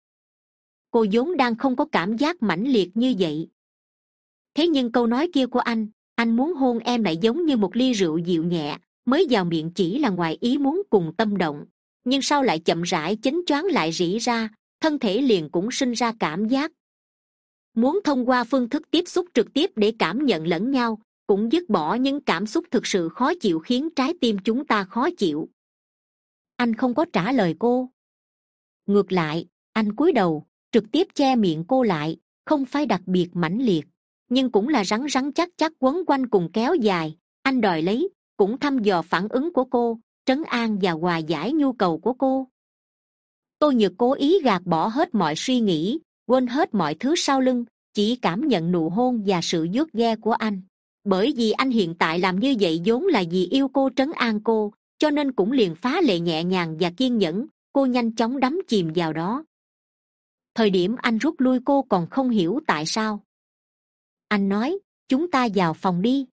Cô vốn đang không có cảm giác mãnh liệt như vậy. Thế nhưng câu nói kia của anh anh muốn hôn em lại giống như một ly rượu dịu nhẹ, mới vào miệng chỉ là ngoài ý muốn cùng tâm động. Nhưng sau lại chậm rãi chính choáng lại rỉ ra, thân thể liền cũng sinh ra cảm giác muốn thông qua phương thức tiếp xúc trực tiếp để cảm nhận lẫn nhau, cũng dứt bỏ những cảm xúc thực sự khó chịu khiến trái tim chúng ta khó chịu. Anh không có trả lời cô. Ngược lại, anh cúi đầu, trực tiếp che miệng cô lại, không phải đặc biệt mãnh liệt, nhưng cũng là rắn rắn chắc chắc quấn quanh cùng kéo dài. Anh đòi lấy, cũng thăm dò phản ứng của cô, trấn an và hòa giải nhu cầu của cô. Tôi nhược cố ý gạt bỏ hết mọi suy nghĩ quên hết mọi thứ sau lưng, chỉ cảm nhận nụ hôn và sự vuốt ghe của anh. Bởi vì anh hiện tại làm như vậy vốn là vì yêu cô trấn an cô, cho nên cũng liền phá lệ nhẹ nhàng và kiên nhẫn, cô nhanh chóng đắm chìm vào đó. Thời điểm anh rút lui cô còn không hiểu tại sao. Anh nói, chúng ta vào phòng đi.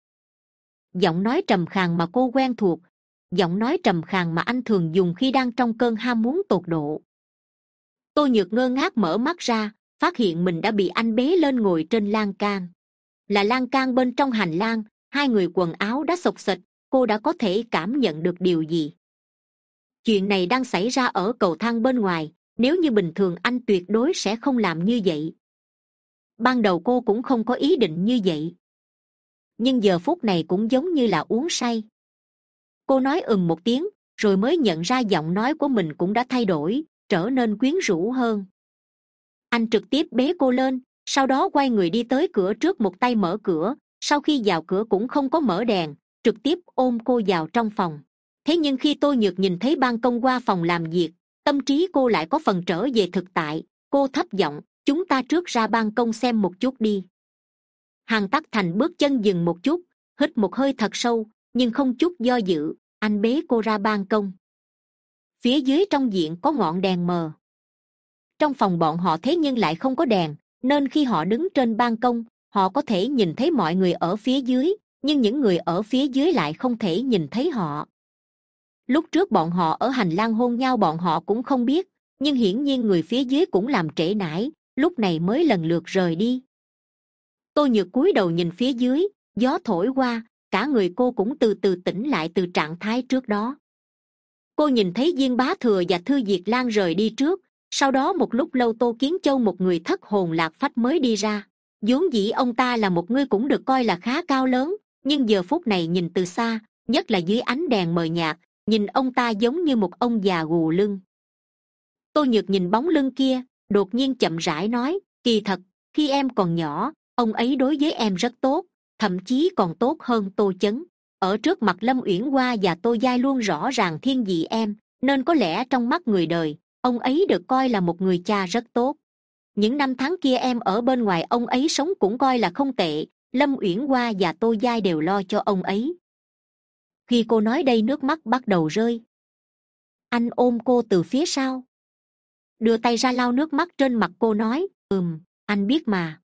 Giọng nói trầm khàn mà cô quen thuộc, giọng nói trầm khàn mà anh thường dùng khi đang trong cơn ham muốn tột độ. Tôi nhược ngơ ngác mở mắt ra phát hiện mình đã bị anh bế lên ngồi trên lan can. Là lan can bên trong hành lang, hai người quần áo đã xộc xịch cô đã có thể cảm nhận được điều gì? Chuyện này đang xảy ra ở cầu thang bên ngoài, nếu như bình thường anh tuyệt đối sẽ không làm như vậy. Ban đầu cô cũng không có ý định như vậy. Nhưng giờ phút này cũng giống như là uống say. Cô nói ừm một tiếng, rồi mới nhận ra giọng nói của mình cũng đã thay đổi, trở nên quyến rũ hơn anh trực tiếp bế cô lên, sau đó quay người đi tới cửa trước một tay mở cửa, sau khi vào cửa cũng không có mở đèn, trực tiếp ôm cô vào trong phòng. Thế nhưng khi tôi nhược nhìn thấy ban công qua phòng làm việc, tâm trí cô lại có phần trở về thực tại, cô thấp giọng, chúng ta trước ra ban công xem một chút đi. Hàng tắc thành bước chân dừng một chút, hít một hơi thật sâu, nhưng không chút do dự, anh bế cô ra ban công. Phía dưới trong diện có ngọn đèn mờ trong phòng bọn họ thế nhưng lại không có đèn, nên khi họ đứng trên ban công, họ có thể nhìn thấy mọi người ở phía dưới, nhưng những người ở phía dưới lại không thể nhìn thấy họ. Lúc trước bọn họ ở hành lang hôn nhau bọn họ cũng không biết, nhưng hiển nhiên người phía dưới cũng làm trễ nải, lúc này mới lần lượt rời đi. Tôi nhược cúi đầu nhìn phía dưới, gió thổi qua, cả người cô cũng từ từ tỉnh lại từ trạng thái trước đó. Cô nhìn thấy diên bá thừa và thư diệt lan rời đi trước sau đó một lúc lâu tô kiến châu một người thất hồn lạc phách mới đi ra. Vốn dĩ ông ta là một người cũng được coi là khá cao lớn, nhưng giờ phút này nhìn từ xa, nhất là dưới ánh đèn mờ nhạt, nhìn ông ta giống như một ông già gù lưng. Tô nhược nhìn bóng lưng kia, đột nhiên chậm rãi nói, kỳ thật, khi em còn nhỏ, ông ấy đối với em rất tốt, thậm chí còn tốt hơn tô chấn. Ở trước mặt lâm uyển hoa và tô giai luôn rõ ràng thiên vị em, nên có lẽ trong mắt người đời ông ấy được coi là một người cha rất tốt. Những năm tháng kia em ở bên ngoài, ông ấy sống cũng coi là không tệ. Lâm uyển hoa và tô giai đều lo cho ông ấy. Khi cô nói đây, nước mắt bắt đầu rơi. Anh ôm cô từ phía sau. Đưa tay ra lau nước mắt trên mặt cô nói, ừm, anh biết mà.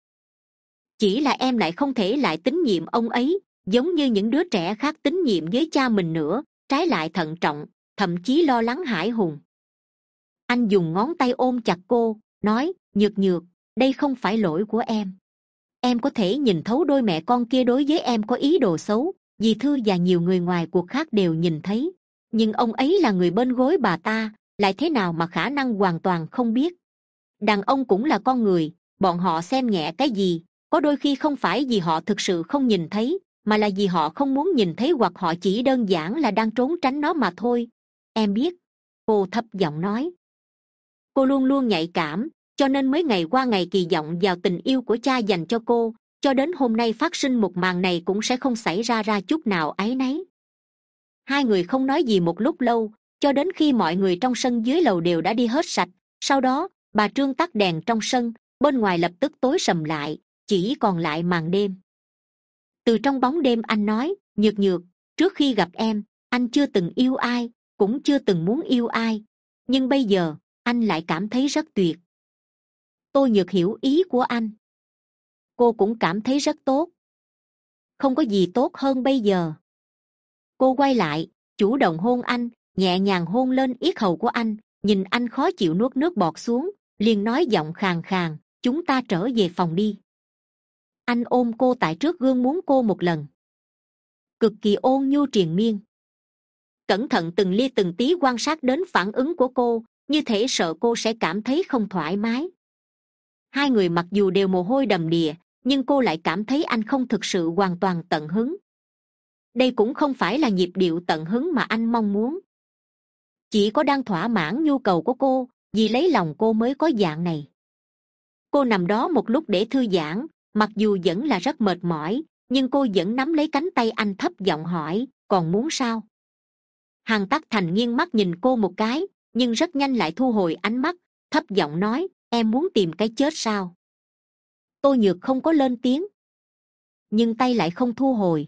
Chỉ là em lại không thể lại tín nhiệm ông ấy, giống như những đứa trẻ khác tín nhiệm với cha mình nữa. Trái lại thận trọng, thậm chí lo lắng hải hùng anh dùng ngón tay ôm chặt cô, nói, nhược nhược, đây không phải lỗi của em. Em có thể nhìn thấu đôi mẹ con kia đối với em có ý đồ xấu, dì thư và nhiều người ngoài cuộc khác đều nhìn thấy. Nhưng ông ấy là người bên gối bà ta, lại thế nào mà khả năng hoàn toàn không biết. Đàn ông cũng là con người, bọn họ xem nhẹ cái gì, có đôi khi không phải vì họ thực sự không nhìn thấy, mà là vì họ không muốn nhìn thấy hoặc họ chỉ đơn giản là đang trốn tránh nó mà thôi. Em biết, cô thấp giọng nói cô luôn luôn nhạy cảm, cho nên mới ngày qua ngày kỳ vọng vào tình yêu của cha dành cho cô. Cho đến hôm nay phát sinh một màn này cũng sẽ không xảy ra ra chút nào áy náy. Hai người không nói gì một lúc lâu, cho đến khi mọi người trong sân dưới lầu đều đã đi hết sạch. Sau đó, bà trương tắt đèn trong sân, bên ngoài lập tức tối sầm lại, chỉ còn lại màn đêm. Từ trong bóng đêm anh nói, nhược nhược, trước khi gặp em, anh chưa từng yêu ai, cũng chưa từng muốn yêu ai. Nhưng bây giờ anh lại cảm thấy rất tuyệt. Tôi nhược hiểu ý của anh. Cô cũng cảm thấy rất tốt. Không có gì tốt hơn bây giờ. Cô quay lại, chủ động hôn anh, nhẹ nhàng hôn lên yết hầu của anh, nhìn anh khó chịu nuốt nước bọt xuống, liền nói giọng khàn khàn, chúng ta trở về phòng đi. Anh ôm cô tại trước gương muốn cô một lần. Cực kỳ ôn nhu triền miên. Cẩn thận từng ly từng tí quan sát đến phản ứng của cô như thể sợ cô sẽ cảm thấy không thoải mái. Hai người mặc dù đều mồ hôi đầm đìa, nhưng cô lại cảm thấy anh không thực sự hoàn toàn tận hứng. Đây cũng không phải là nhịp điệu tận hứng mà anh mong muốn. Chỉ có đang thỏa mãn nhu cầu của cô, vì lấy lòng cô mới có dạng này. Cô nằm đó một lúc để thư giãn, mặc dù vẫn là rất mệt mỏi, nhưng cô vẫn nắm lấy cánh tay anh thấp giọng hỏi, còn muốn sao? Hàn tắc thành nghiêng mắt nhìn cô một cái nhưng rất nhanh lại thu hồi ánh mắt, thấp giọng nói, em muốn tìm cái chết sao? Tôi nhược không có lên tiếng, nhưng tay lại không thu hồi.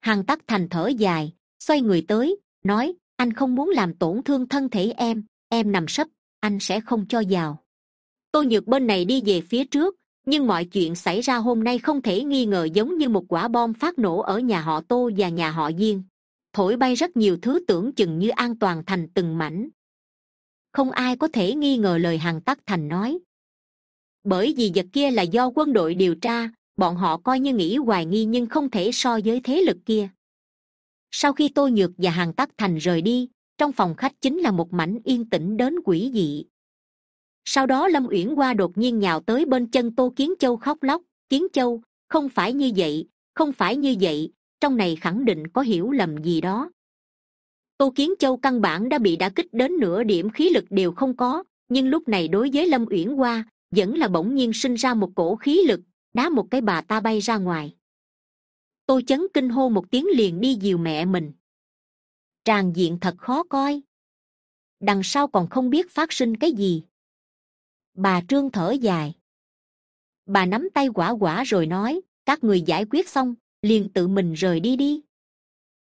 Hàn tắc thành thở dài, xoay người tới, nói, anh không muốn làm tổn thương thân thể em em nằm sấp, anh sẽ không cho vào. Tôi nhược bên này đi về phía trước, nhưng mọi chuyện xảy ra hôm nay không thể nghi ngờ giống như một quả bom phát nổ ở nhà họ tô và nhà họ diên thổi bay rất nhiều thứ tưởng chừng như an toàn thành từng mảnh. Không ai có thể nghi ngờ lời hằng tắc thành nói. Bởi vì vật kia là do quân đội điều tra, bọn họ coi như nghĩ hoài nghi nhưng không thể so với thế lực kia. Sau khi tô nhược và hàn tắc thành rời đi, trong phòng khách chính là một mảnh yên tĩnh đến quỷ dị. Sau đó lâm uyển qua đột nhiên nhào tới bên chân tô kiến châu khóc lóc. Kiến châu, không phải như vậy, không phải như vậy trong này khẳng định có hiểu lầm gì đó. Tô kiến châu căn bản đã bị đả kích đến nửa điểm, khí lực đều không có, nhưng lúc này đối với lâm uyển hoa, vẫn là bỗng nhiên sinh ra một cổ khí lực, đá một cái bà ta bay ra ngoài. Tô chấn kinh hô một tiếng liền đi dìu mẹ mình. Tràn diện thật khó coi. Đằng sau còn không biết phát sinh cái gì. Bà trương thở dài. Bà nắm tay quả quả rồi nói, các người giải quyết xong liền tự mình rời đi đi.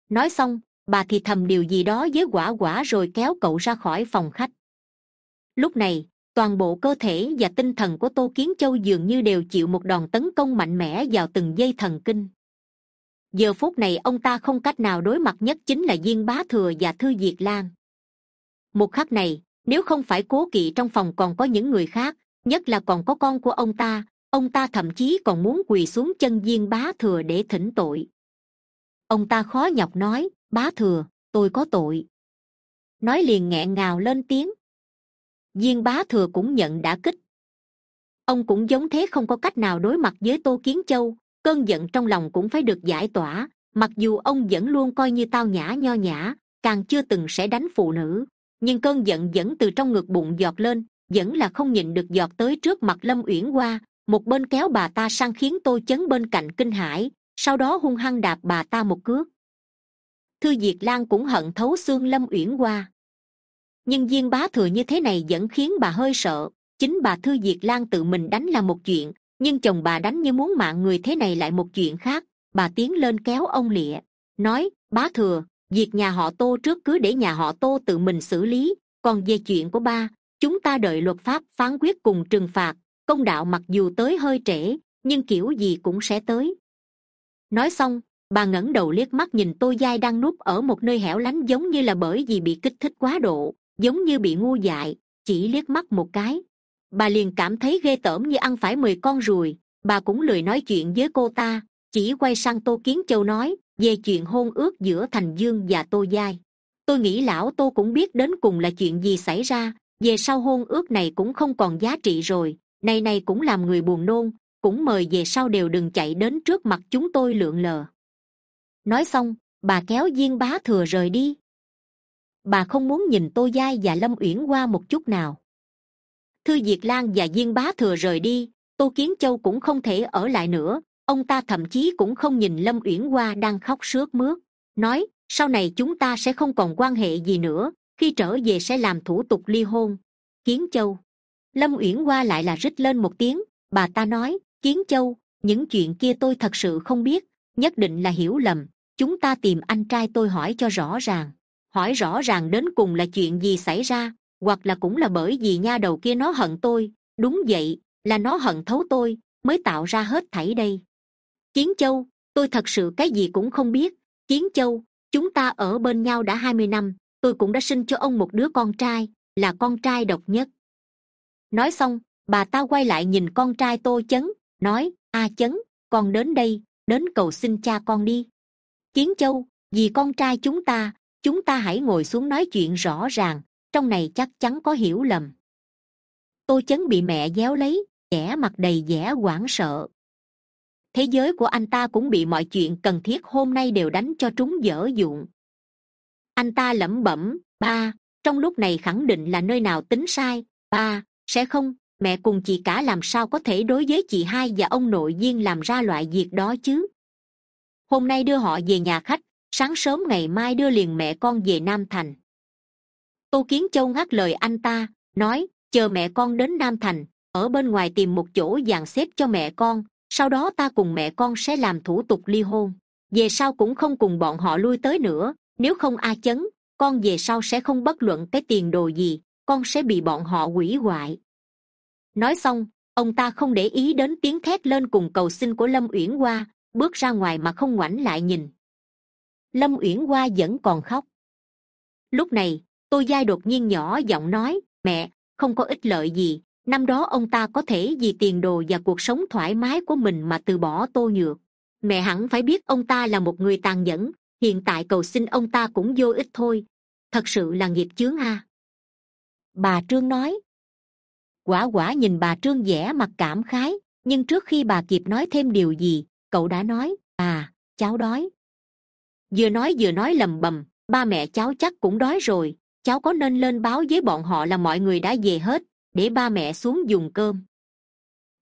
Nói xong, bà thì thầm điều gì đó với quả quả rồi kéo cậu ra khỏi phòng khách. Lúc này, toàn bộ cơ thể và tinh thần của tô kiến châu dường như đều chịu một đòn tấn công mạnh mẽ vào từng dây thần kinh. Giờ phút này ông ta không cách nào đối mặt nhất chính là diên bá thừa và thư diệt lan. Một khắc này, nếu không phải cố kỵ trong phòng còn có những người khác, nhất là còn có con của ông ta ông ta thậm chí còn muốn quỳ xuống chân viên bá thừa để thỉnh tội. Ông ta khó nhọc nói, bá thừa, tôi có tội. Nói liền nghẹn ngào lên tiếng. Viên bá thừa cũng nhận đã kích. Ông cũng giống thế không có cách nào đối mặt với tô kiến châu, cơn giận trong lòng cũng phải được giải tỏa, mặc dù ông vẫn luôn coi như tao nhã nho nhã, càng chưa từng sẽ đánh phụ nữ, nhưng cơn giận vẫn từ trong ngực bụng giọt lên, vẫn là không nhịn được giọt tới trước mặt lâm uyển hoa một bên kéo bà ta sang khiến tôi chấn bên cạnh kinh hãi sau đó hung hăng đạp bà ta một cước. Thư diệt lan cũng hận thấu xương lâm uyển qua, nhưng viên bá thừa như thế này vẫn khiến bà hơi sợ. Chính bà thư diệt lan tự mình đánh là một chuyện nhưng chồng bà đánh như muốn mạng người thế này lại một chuyện khác. Bà tiến lên kéo ông lịa nói bá thừa việc nhà họ tô trước cứ để nhà họ tô tự mình xử lý. Còn về chuyện của ba chúng ta đợi luật pháp phán quyết cùng trừng phạt công đạo mặc dù tới hơi trễ, nhưng kiểu gì cũng sẽ tới. Nói xong, bà ngẩng đầu liếc mắt nhìn tô giai đang núp ở một nơi hẻo lánh giống như là bởi vì bị kích thích quá độ, giống như bị ngu dại, chỉ liếc mắt một cái. Bà liền cảm thấy ghê tởm như ăn phải mười con ruồi. Bà cũng lười nói chuyện với cô ta, chỉ quay sang tô kiến châu nói về chuyện hôn ước giữa thành dương và tô giai. Tôi nghĩ lão tô cũng biết đến cùng là chuyện gì xảy ra, về sau hôn ước này cũng không còn giá trị rồi này này cũng làm người buồn nôn, cũng mời về sau đều đừng chạy đến trước mặt chúng tôi lượn lờ. Nói xong, bà kéo diên bá thừa rời đi. Bà không muốn nhìn tô giai và lâm uyển qua một chút nào. Thư diệt lan và diên bá thừa rời đi, tô kiến châu cũng không thể ở lại nữa, ông ta thậm chí cũng không nhìn lâm uyển qua đang khóc sướt mướt, nói, sau này chúng ta sẽ không còn quan hệ gì nữa, khi trở về sẽ làm thủ tục ly hôn. Kiến châu lâm uyển hoa lại là rít lên một tiếng. Bà ta nói, kiến châu, những chuyện kia tôi thật sự không biết, nhất định là hiểu lầm. Chúng ta tìm anh trai tôi hỏi cho rõ ràng. Hỏi rõ ràng đến cùng là chuyện gì xảy ra, hoặc là cũng là bởi vì nha đầu kia nó hận tôi. Đúng vậy, là nó hận thấu tôi, mới tạo ra hết thảy đây. Kiến châu, tôi thật sự cái gì cũng không biết. Kiến châu, chúng ta ở bên nhau đã hai mươi năm, tôi cũng đã sinh cho ông một đứa con trai, là con trai độc nhất nói xong, bà ta quay lại nhìn con trai tô chấn, nói, a chấn, con đến đây, đến cầu xin cha con đi. Kiến châu, vì con trai chúng ta chúng ta hãy ngồi xuống nói chuyện rõ ràng, trong này chắc chắn có hiểu lầm. Tô chấn bị mẹ déo lấy vẻ mặt đầy vẻ hoảng sợ. Thế giới của anh ta cũng bị mọi chuyện cần thiết hôm nay đều đánh cho trúng dở dụng. Anh ta lẩm bẩm, ba, trong lúc này khẳng định là nơi nào tính sai, ba sẽ không, mẹ cùng chị cả làm sao có thể đối với chị hai và ông nội viên làm ra loại việc đó chứ? Hôm nay đưa họ về nhà khách, sáng sớm ngày mai đưa liền mẹ con về nam thành. Tô kiến châu ngắt lời anh ta, nói, chờ mẹ con đến nam thành, ở bên ngoài tìm một chỗ dàn xếp cho mẹ con, sau đó ta cùng mẹ con sẽ làm thủ tục ly hôn. Về sau cũng không cùng bọn họ lui tới nữa, nếu không a chấn, con về sau sẽ không bất luận cái tiền đồ gì con sẽ bị bọn họ hủy hoại. Nói xong, ông ta không để ý đến tiếng thét lên cùng cầu xin của lâm uyển hoa, bước ra ngoài mà không ngoảnh lại nhìn. Lâm uyển hoa vẫn còn khóc. Lúc này, tô giai đột nhiên nhỏ giọng nói, mẹ, không có ích lợi gì, năm đó ông ta có thể vì tiền đồ và cuộc sống thoải mái của mình mà từ bỏ tô nhược. Mẹ hẳn phải biết ông ta là một người tàn nhẫn, hiện tại cầu xin ông ta cũng vô ích thôi. Thật sự là nghiệp chướng a bà trương nói. Quả quả nhìn bà trương vẻ mặt cảm khái, nhưng trước khi bà kịp nói thêm điều gì, cậu đã nói à cháu đói. Vừa nói vừa nói lầm bầm, ba mẹ cháu chắc cũng đói rồi, cháu có nên lên báo với bọn họ là mọi người đã về hết, để ba mẹ xuống dùng cơm.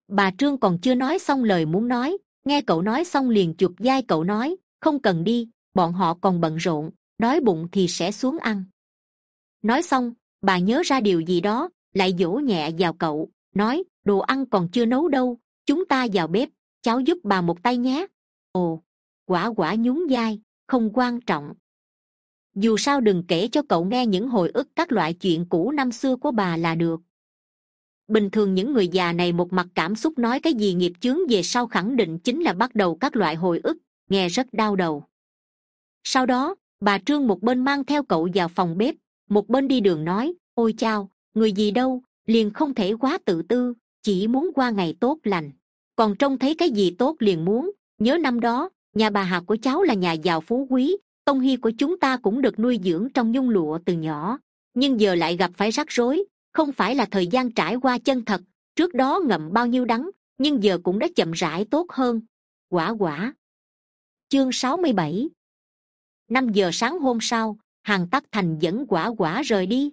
Bà trương còn chưa nói xong lời muốn nói, nghe cậu nói xong liền chụp vai cậu nói, không cần đi, bọn họ còn bận rộn, đói bụng thì sẽ xuống ăn. Nói xong bà nhớ ra điều gì đó, lại dỗ nhẹ vào cậu, nói, đồ ăn còn chưa nấu đâu, chúng ta vào bếp, cháu giúp bà một tay nhé. Ồ, quả quả nhún vai, không quan trọng. Dù sao đừng kể cho cậu nghe những hồi ức các loại chuyện cũ năm xưa của bà là được. Bình thường những người già này một mặt cảm xúc nói cái gì nghiệp chướng về sau khẳng định chính là bắt đầu các loại hồi ức, nghe rất đau đầu. Sau đó, bà trương một bên mang theo cậu vào phòng bếp một bên đi đường nói, ôi chao, người gì đâu, liền không thể quá tự tư, chỉ muốn qua ngày tốt lành. Còn trông thấy cái gì tốt liền muốn. Nhớ năm đó, nhà bà hà của cháu là nhà giàu phú quý, tông hy của chúng ta cũng được nuôi dưỡng trong nhung lụa từ nhỏ. Nhưng giờ lại gặp phải rắc rối, không phải là thời gian trải qua chân thật, trước đó ngậm bao nhiêu đắng, nhưng giờ cũng đã chậm rãi tốt hơn. Quả quả. Chương sáu mươi bảy. Năm giờ sáng hôm sau hàng tắc thành dẫn quả quả rời đi.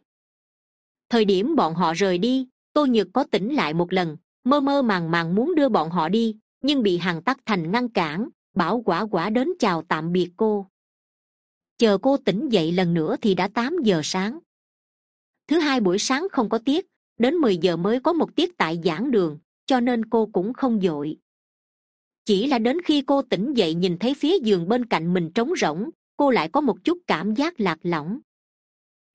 Thời điểm bọn họ rời đi, tô nhược có tỉnh lại một lần, mơ mơ màng màng muốn đưa bọn họ đi, nhưng bị hàng tắc thành ngăn cản, bảo quả quả đến chào tạm biệt cô. Chờ cô tỉnh dậy lần nữa thì đã tám giờ sáng. Thứ hai buổi sáng không có tiết, đến mười giờ mới có một tiết tại giảng đường, cho nên cô cũng không d ộ i chỉ là đến khi cô tỉnh dậy nhìn thấy phía giường bên cạnh mình trống rỗng cô lại có một chút cảm giác lạc lõng.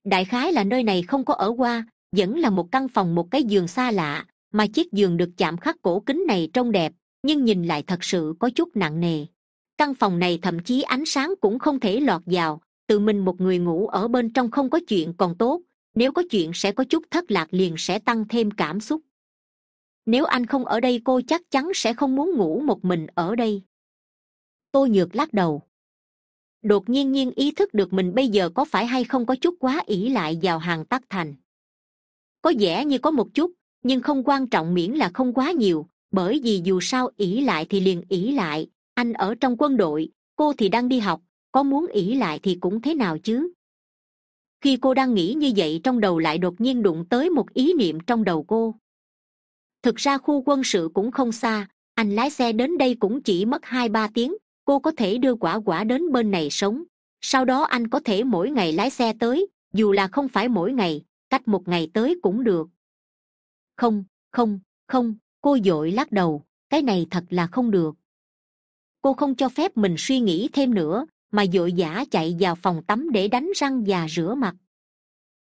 Đại khái là nơi này không có ở qua, vẫn là một căn phòng một cái giường xa lạ, mà chiếc giường được chạm khắc cổ kính này trông đẹp, nhưng nhìn lại thật sự có chút nặng nề. Căn phòng này thậm chí ánh sáng cũng không thể lọt vào, tự mình một người ngủ ở bên trong không có chuyện còn tốt, nếu có chuyện sẽ có chút thất lạc liền sẽ tăng thêm cảm xúc. Nếu anh không ở đây cô chắc chắn sẽ không muốn ngủ một mình ở đây. Tôi nhược lắc đầu đột nhiên nhiên ý thức được mình bây giờ có phải hay không có chút quá ỷ lại vào hàng tắc thành. Có vẻ như có một chút, nhưng không quan trọng miễn là không quá nhiều, bởi vì dù sao ỷ lại thì liền ỷ lại, anh ở trong quân đội, cô thì đang đi học, có muốn ỷ lại thì cũng thế nào chứ? Khi cô đang nghĩ như vậy trong đầu lại đột nhiên đụng tới một ý niệm trong đầu cô. Thực ra khu quân sự cũng không xa, anh lái xe đến đây cũng chỉ mất hai ba tiếng cô có thể đưa quả quả đến bên này sống. Sau đó anh có thể mỗi ngày lái xe tới, dù là không phải mỗi ngày, cách một ngày tới cũng được. Không không không, cô d ộ i lắc đầu, cái này thật là không được. Cô không cho phép mình suy nghĩ thêm nữa, mà d ộ i vã chạy vào phòng tắm để đánh răng và rửa mặt.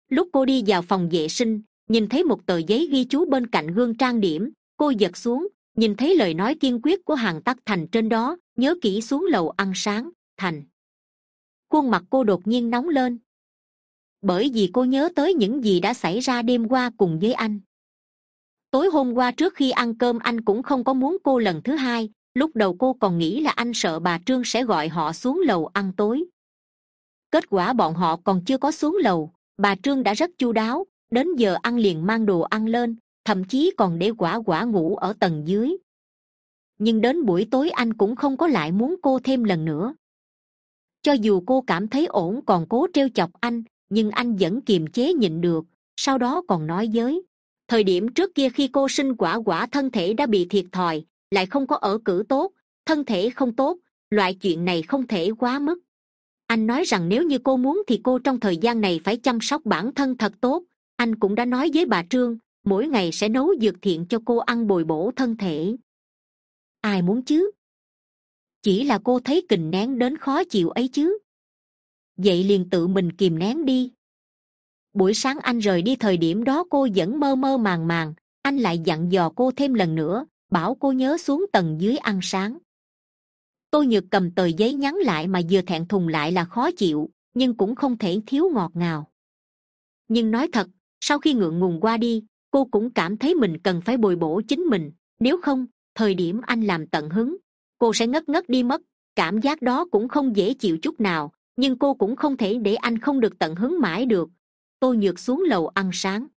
Lúc cô đi vào phòng vệ sinh, nhìn thấy một tờ giấy ghi chú bên cạnh gương trang điểm, cô giật xuống nhìn thấy lời nói kiên quyết của hàng tắc thành trên đó, nhớ kỹ xuống lầu ăn sáng, thành. Khuôn mặt cô đột nhiên nóng lên. Bởi vì cô nhớ tới những gì đã xảy ra đêm qua cùng với anh. Tối hôm qua trước khi ăn cơm anh cũng không có muốn cô lần thứ hai, lúc đầu cô còn nghĩ là anh sợ bà trương sẽ gọi họ xuống lầu ăn tối. Kết quả bọn họ còn chưa có xuống lầu, bà trương đã rất chu đáo, đến giờ ăn liền mang đồ ăn lên thậm chí còn để quả quả ngủ ở tầng dưới. Nhưng đến buổi tối anh cũng không có lại muốn cô thêm lần nữa. Cho dù cô cảm thấy ổn còn cố trêu chọc anh, nhưng anh vẫn kiềm chế nhịn được, sau đó còn nói với, thời điểm trước kia khi cô sinh quả quả thân thể đã bị thiệt thòi, lại không có ở cử tốt, thân thể không tốt, loại chuyện này không thể quá mức. Anh nói rằng nếu như cô muốn thì cô trong thời gian này phải chăm sóc bản thân thật tốt, anh cũng đã nói với bà trương mỗi ngày sẽ nấu dược thiện cho cô ăn bồi bổ thân thể. Ai muốn chứ? Chỉ là cô thấy kình nén đến khó chịu ấy chứ. Vậy liền tự mình kìm nén đi. Buổi sáng anh rời đi thời điểm đó cô vẫn mơ mơ màng màng, anh lại dặn dò cô thêm lần nữa, bảo cô nhớ xuống tầng dưới ăn sáng. Tôi nhược cầm tờ giấy nhắn lại mà vừa thẹn thùng lại là khó chịu, nhưng cũng không thể thiếu ngọt ngào. Nhưng nói thật, sau khi ngượng ngùng qua đi cô cũng cảm thấy mình cần phải bồi bổ chính mình, nếu không, thời điểm anh làm tận hứng, cô sẽ ngất ngất đi mất, cảm giác đó cũng không dễ chịu chút nào, nhưng cô cũng không thể để anh không được tận hứng mãi được. Tôi nhược xuống lầu ăn sáng.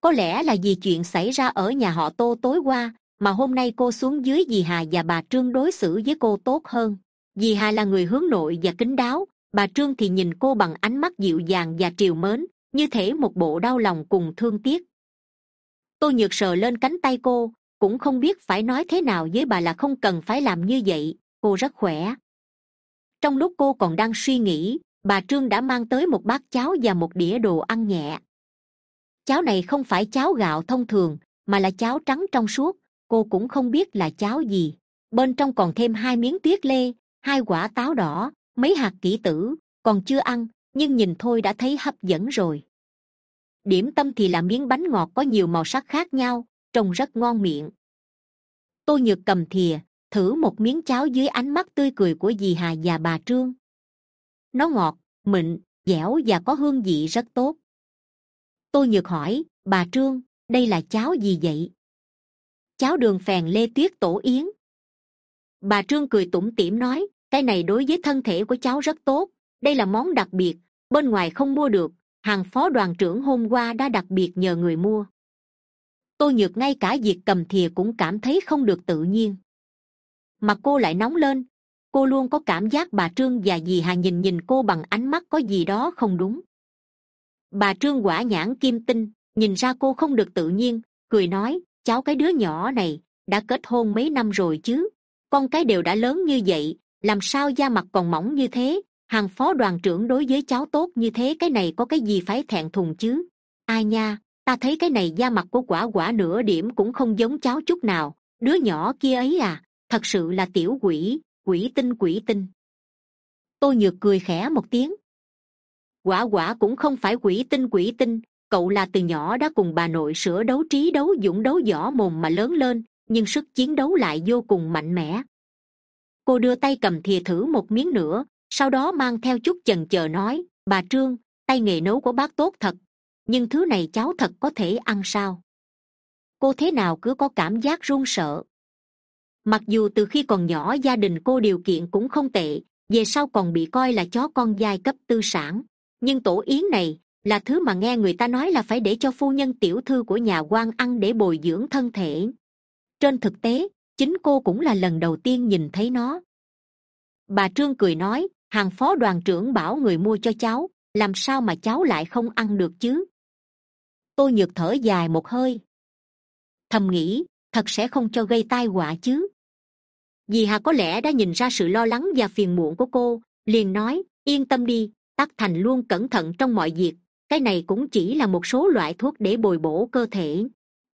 Có lẽ là vì chuyện xảy ra ở nhà họ tô tối qua, mà hôm nay cô xuống dưới dì hà và bà trương đối xử với cô tốt hơn. Dì hà là người hướng nội và kính đáo, bà trương thì nhìn cô bằng ánh mắt dịu dàng và triều mến, như thể một bộ đau lòng cùng thương tiếc tôi nhược sờ lên cánh tay cô, cũng không biết phải nói thế nào với bà là không cần phải làm như vậy, cô rất khỏe. Trong lúc cô còn đang suy nghĩ, bà trương đã mang tới một bát cháo và một đĩa đồ ăn nhẹ. Cháo này không phải cháo gạo thông thường, mà là cháo trắng trong suốt, cô cũng không biết là cháo gì. Bên trong còn thêm hai miếng tuyết lê, hai quả táo đỏ, mấy hạt kỹ tử, còn chưa ăn, nhưng nhìn thôi đã thấy hấp dẫn rồi điểm tâm thì là miếng bánh ngọt có nhiều màu sắc khác nhau, trông rất ngon miệng. Tôi nhược cầm thìa, thử một miếng cháo dưới ánh mắt tươi cười của dì hà và bà trương. Nó ngọt, mịn, dẻo và có hương vị rất tốt. Tôi nhược hỏi, bà trương, đây là cháo gì vậy? Cháo đường phèn lê tuyết tổ yến. Bà trương cười tủm tỉm nói, cái này đối với thân thể của cháu rất tốt, đây là món đặc biệt, bên ngoài không mua được hàng phó đoàn trưởng hôm qua đã đặc biệt nhờ người mua. Tôi nhược ngay cả việc cầm thìa cũng cảm thấy không được tự nhiên. Mà cô lại nóng lên. Cô luôn có cảm giác bà trương và dì hà nhìn nhìn cô bằng ánh mắt có gì đó không đúng. Bà trương quả nhãn kim tinh, nhìn ra cô không được tự nhiên, cười nói, cháu cái đứa nhỏ này, đã kết hôn mấy năm rồi chứ? Con cái đều đã lớn như vậy, làm sao da mặt còn mỏng như thế? Hàng phó đoàn trưởng đối với cháu tốt như thế, cái này có cái gì phải thẹn thùng chứ? Ai nha, ta thấy cái này da mặt của quả quả nửa điểm cũng không giống cháu chút nào. Đứa nhỏ kia ấy à thật sự là tiểu quỷ quỷ tinh quỷ tinh. Tôi nhược cười khẽ một tiếng. Quả quả cũng không phải quỷ tinh quỷ tinh. Cậu là từ nhỏ đã cùng bà nội sửa đấu trí, đấu dũng, đấu võ mồm mà lớn lên, nhưng sức chiến đấu lại vô cùng mạnh mẽ. Cô đưa tay cầm thìa thử một miếng nữa sau đó mang theo chút chần chờ nói, bà trương, tay nghề nấu của bác tốt thật, nhưng thứ này cháu thật có thể ăn sao? Cô thế nào cứ có cảm giác run sợ. Mặc dù từ khi còn nhỏ gia đình cô điều kiện cũng không tệ, về sau còn bị coi là chó con giai cấp tư sản. Nhưng tổ yến này là thứ mà nghe người ta nói là phải để cho phu nhân tiểu thư của nhà quan ăn để bồi dưỡng thân thể. Trên thực tế, chính cô cũng là lần đầu tiên nhìn thấy nó. Bà trương cười nói hàng phó đoàn trưởng bảo người mua cho cháu, làm sao mà cháu lại không ăn được chứ? Tôi nhược thở dài một hơi. Thầm nghĩ, thật sẽ không cho gây tai họa chứ. Dì hà có lẽ đã nhìn ra sự lo lắng và phiền muộn của cô, liền nói, yên tâm đi, tắc thành luôn cẩn thận trong mọi việc. Cái này cũng chỉ là một số loại thuốc để bồi bổ cơ thể.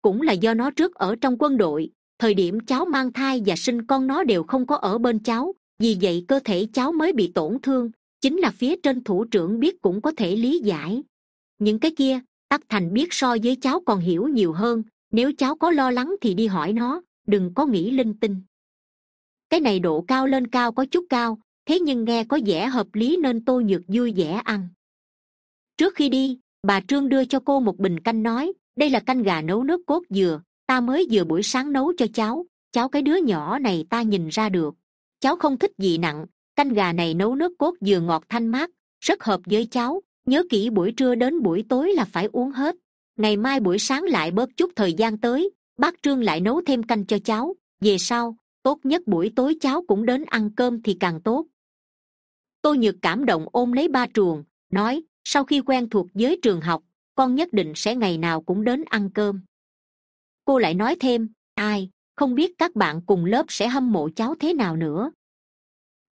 Cũng là do nó trước ở trong quân đội, thời điểm cháu mang thai và sinh con nó đều không có ở bên cháu vì vậy cơ thể cháu mới bị tổn thương, chính là phía trên thủ trưởng biết cũng có thể lý giải. Những cái kia, tắc thành biết so với cháu còn hiểu nhiều hơn, nếu cháu có lo lắng thì đi hỏi nó, đừng có nghĩ linh tinh. Cái này độ cao lên cao có chút cao, thế nhưng nghe có vẻ hợp lý nên tôi nhược vui vẻ ăn. Trước khi đi, bà trương đưa cho cô một bình canh nói, đây là canh gà nấu nước cốt dừa, ta mới vừa buổi sáng nấu cho cháu cháu cái đứa nhỏ này ta nhìn ra được cháu không thích gì nặng, canh gà này nấu nước cốt dừa ngọt thanh mát, rất hợp với cháu, nhớ kỹ buổi trưa đến buổi tối là phải uống hết. Ngày mai buổi sáng lại bớt chút thời gian tới, bác trương lại nấu thêm canh cho cháu, về sau, tốt nhất buổi tối cháu cũng đến ăn cơm thì càng tốt. Tôi nhược cảm động ôm lấy ba truồng, nói, sau khi quen thuộc với trường học, con nhất định sẽ ngày nào cũng đến ăn cơm. Cô lại nói thêm, ai không biết các bạn cùng lớp sẽ hâm mộ cháu thế nào nữa.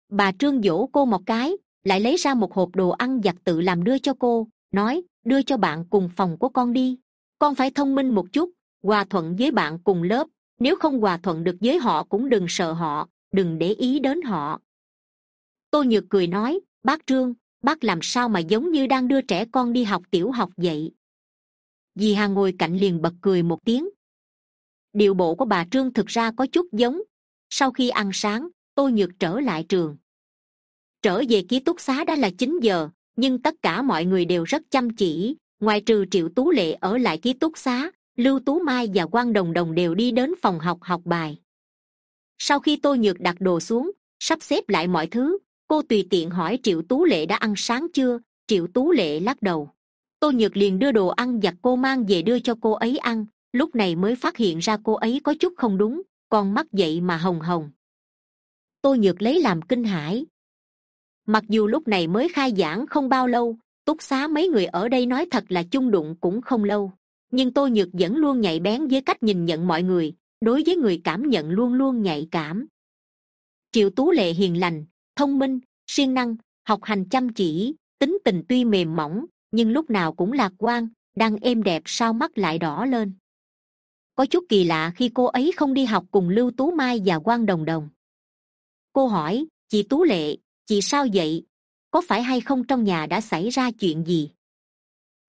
Bà trương dỗ cô một cái, lại lấy ra một hộp đồ ăn giặt tự làm đưa cho cô, nói, đưa cho bạn cùng phòng của con đi. Con phải thông minh một chút, hòa thuận với bạn cùng lớp. Nếu không hòa thuận được với họ cũng đừng sợ họ, đừng để ý đến họ. Tôi nhược cười nói, bác trương, bác làm sao mà giống như đang đưa trẻ con đi học tiểu học vậy? Dì hà ngồi cạnh liền bật cười một tiếng điệu bộ của bà trương thực ra có chút giống. Sau khi ăn sáng tôi nhược trở lại trường. Trở về ký túc xá đã là chín giờ, nhưng tất cả mọi người đều rất chăm chỉ. Ngoài trừ triệu tú lệ ở lại ký túc xá, lưu tú mai và quan đồng đồng đều đi đến phòng học học bài. Sau khi tôi nhược đặt đồ xuống, sắp xếp lại mọi thứ, cô tùy tiện hỏi triệu tú lệ đã ăn sáng chưa? Triệu tú lệ lắc đầu. Tôi nhược liền đưa đồ ăn giặt cô mang về đưa cho cô ấy ăn lúc này mới phát hiện ra cô ấy có chút không đúng, con mắt dậy mà hồng hồng. Tôi nhược lấy làm kinh hãi. Mặc dù lúc này mới khai giảng không bao lâu, túc xá mấy người ở đây nói thật là chung đụng cũng không lâu. Nhưng tôi nhược vẫn luôn nhạy bén với cách nhìn nhận mọi người, đối với người cảm nhận luôn luôn nhạy cảm. Triệu tú lệ hiền lành, thông minh, siêng năng, học hành chăm chỉ, tính tình tuy mềm mỏng, nhưng lúc nào cũng lạc quan, đang êm đẹp, sao mắt lại đỏ lên có chút kỳ lạ khi cô ấy không đi học cùng lưu tú mai và quan đồng đồng. Cô hỏi, chị tú lệ, chị sao vậy? Có phải hay không trong nhà đã xảy ra chuyện gì?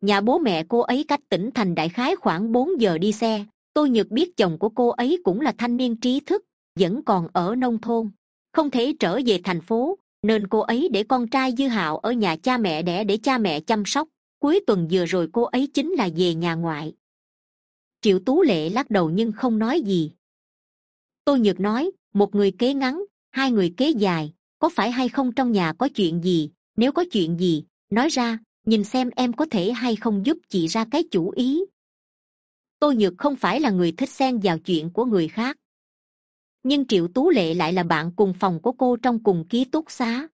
Nhà bố mẹ cô ấy cách tỉnh thành đại khái khoảng bốn giờ đi xe. Tôi nhược biết chồng của cô ấy cũng là thanh niên trí thức, vẫn còn ở nông thôn. Không thể trở về thành phố, nên cô ấy để con trai dư hạo ở nhà cha mẹ đẻ để cha mẹ chăm sóc. Cuối tuần vừa rồi cô ấy chính là về nhà ngoại triệu tú lệ lắc đầu nhưng không nói gì. Tôi nhược nói, một người kế ngắn, hai người kế dài, có phải hay không trong nhà có chuyện gì? Nếu có chuyện gì, nói ra, nhìn xem em có thể hay không giúp chị ra cái chủ ý. Tôi nhược không phải là người thích xen vào chuyện của người khác. Nhưng triệu tú lệ lại là bạn cùng phòng của cô trong cùng ký túc xá.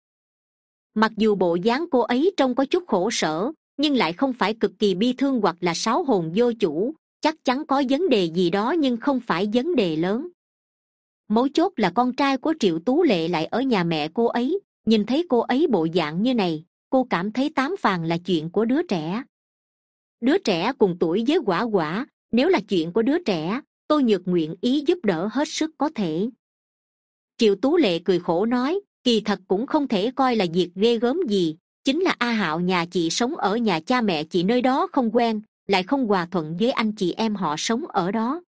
Mặc dù bộ dáng cô ấy trông có chút khổ sở, nhưng lại không phải cực kỳ bi thương hoặc là sáo hồn vô chủ chắc chắn có vấn đề gì đó nhưng không phải vấn đề lớn. Mấu chốt là con trai của triệu tú lệ lại ở nhà mẹ cô ấy. Nhìn thấy cô ấy bộ dạng như này, cô cảm thấy tám phàn là chuyện của đứa trẻ. Đứa trẻ cùng tuổi với quả quả, nếu là chuyện của đứa trẻ tôi nhược nguyện ý giúp đỡ hết sức có thể. Triệu tú lệ cười khổ nói, kỳ thật cũng không thể coi là việc ghê gớm gì, chính là a hạo nhà chị sống ở nhà cha mẹ chị nơi đó không quen lại không hòa thuận với anh chị em họ sống ở đó.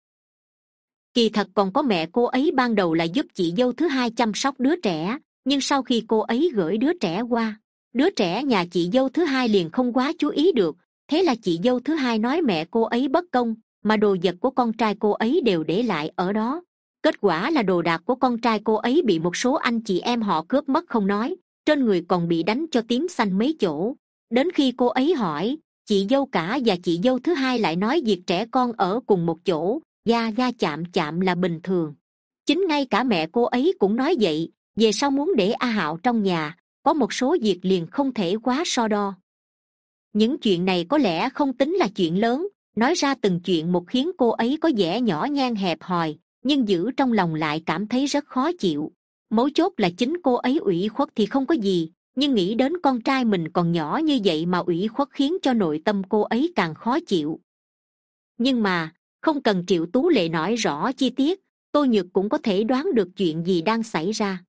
Kỳ thật còn có mẹ cô ấy ban đầu là giúp chị dâu thứ hai chăm sóc đứa trẻ, nhưng sau khi cô ấy gửi đứa trẻ qua, đứa trẻ nhà chị dâu thứ hai liền không quá chú ý được. Thế là chị dâu thứ hai nói mẹ cô ấy bất công, mà đồ vật của con trai cô ấy đều để lại ở đó. Kết quả là đồ đạc của con trai cô ấy bị một số anh chị em họ cướp mất không nói, trên người còn bị đánh cho tím xanh mấy chỗ. Đến khi cô ấy hỏi chị dâu cả và chị dâu thứ hai lại nói việc trẻ con ở cùng một chỗ, da da chạm chạm là bình thường. Chính ngay cả mẹ cô ấy cũng nói vậy, về sau muốn để a hạo trong nhà, có một số việc liền không thể quá so đo. Những chuyện này có lẽ không tính là chuyện lớn, nói ra từng chuyện một khiến cô ấy có vẻ nhỏ nhan hẹp hòi, nhưng giữ trong lòng lại cảm thấy rất khó chịu. Mấu chốt là chính cô ấy ủy khuất thì không có gì nhưng nghĩ đến con trai mình còn nhỏ như vậy mà ủy khuất khiến cho nội tâm cô ấy càng khó chịu. Nhưng mà, không cần triệu tú lệ nói rõ chi tiết, tô nhược cũng có thể đoán được chuyện gì đang xảy ra.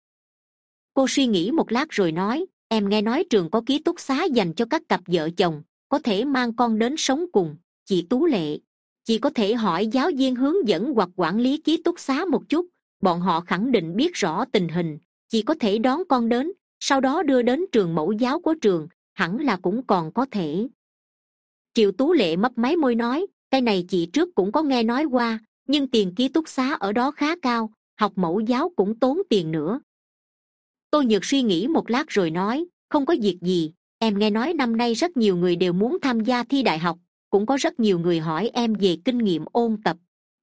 Cô suy nghĩ một lát rồi nói, em nghe nói trường có ký túc xá dành cho các cặp vợ chồng, có thể mang con đến sống cùng, chị tú lệ. Chị có thể hỏi giáo viên hướng dẫn hoặc quản lý ký túc xá một chút, bọn họ khẳng định biết rõ tình hình, chị có thể đón con đến sau đó đưa đến trường mẫu giáo của trường, hẳn là cũng còn có thể. Triệu tú lệ mấp máy môi nói, cái này chị trước cũng có nghe nói qua, nhưng tiền ký túc xá ở đó khá cao, học mẫu giáo cũng tốn tiền nữa. Tôi nhược suy nghĩ một lát rồi nói, không có việc gì, em nghe nói năm nay rất nhiều người đều muốn tham gia thi đại học, cũng có rất nhiều người hỏi em về kinh nghiệm ôn tập.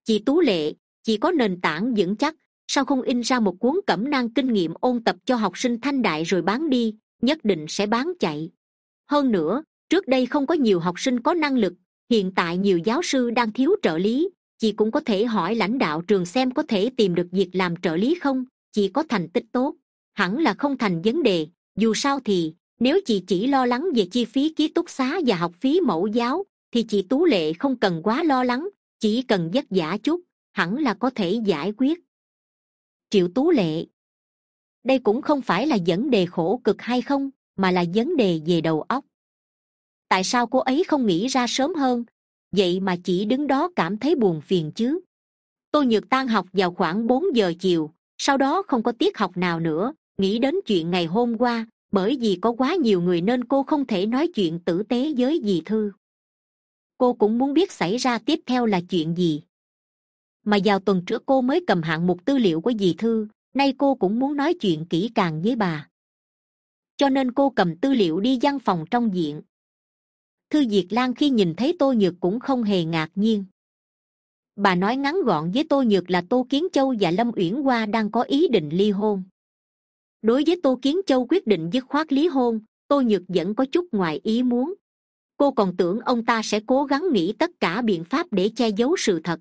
Chị tú lệ, chị có nền tảng vững chắc sao không in ra một cuốn cẩm nang kinh nghiệm ôn tập cho học sinh thanh đại rồi bán đi, nhất định sẽ bán chạy. Hơn nữa, trước đây không có nhiều học sinh có năng lực, hiện tại nhiều giáo sư đang thiếu trợ lý. Chị cũng có thể hỏi lãnh đạo trường xem có thể tìm được việc làm trợ lý không? Chị có thành tích tốt. Hẳn là không thành vấn đề, dù sao thì, nếu chị chỉ lo lắng về chi phí ký túc xá và học phí mẫu giáo, thì chị tú lệ không cần quá lo lắng, chỉ cần vất vả chút, hẳn là có thể giải quyết triệu tú lệ. Đây cũng không phải là vấn đề khổ cực hay không, mà là vấn đề về đầu óc. Tại sao cô ấy không nghĩ ra sớm hơn? Vậy mà chỉ đứng đó cảm thấy buồn phiền chứ. Tôi nhược tan học vào khoảng bốn giờ chiều, sau đó không có tiết học nào nữa, nghĩ đến chuyện ngày hôm qua, bởi vì có quá nhiều người nên cô không thể nói chuyện tử tế với dì thư. Cô cũng muốn biết xảy ra tiếp theo là chuyện gì mà vào tuần trước cô mới cầm hạng mục tư liệu của dì thư, nay cô cũng muốn nói chuyện kỹ càng với bà. Cho nên cô cầm tư liệu đi văn phòng trong diện thư diệt lan khi nhìn thấy tô nhược cũng không hề ngạc nhiên. Bà nói ngắn gọn với tô nhược là tô kiến châu và lâm uyển hoa đang có ý định ly hôn. Đối với tô kiến châu quyết định dứt khoát lý hôn, tô nhược vẫn có chút ngoài ý muốn. Cô còn tưởng ông ta sẽ cố gắng nghĩ tất cả biện pháp để che giấu sự thật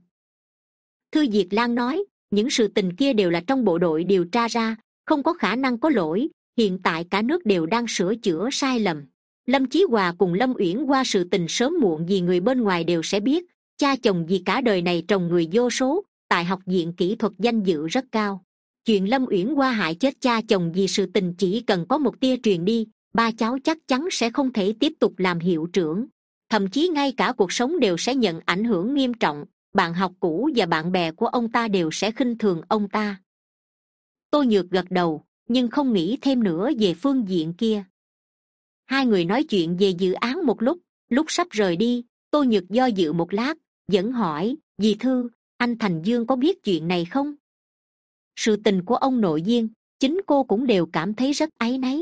thư diệt lan nói, những sự tình kia đều là trong bộ đội điều tra ra, không có khả năng có lỗi, hiện tại cả nước đều đang sửa chữa sai lầm. Lâm chí hòa cùng lâm uyển qua sự tình sớm muộn gì người bên ngoài đều sẽ biết, cha chồng vì cả đời này trồng người vô số, tại học viện kỹ thuật danh dự rất cao. Chuyện lâm uyển qua hại chết cha chồng vì sự tình chỉ cần có một tia truyền đi, ba cháu chắc chắn sẽ không thể tiếp tục làm hiệu trưởng. Thậm chí ngay cả cuộc sống đều sẽ nhận ảnh hưởng nghiêm trọng bạn học cũ và bạn bè của ông ta đều sẽ khinh thường ông ta. Tôi nhược gật đầu, nhưng không nghĩ thêm nữa về phương diện kia. Hai người nói chuyện về dự án một lúc lúc sắp rời đi tôi nhược do dự một lát, vẫn hỏi, dì thư, anh thành dương có biết chuyện này không? Sự tình của ông nội viên chính cô cũng đều cảm thấy rất áy náy.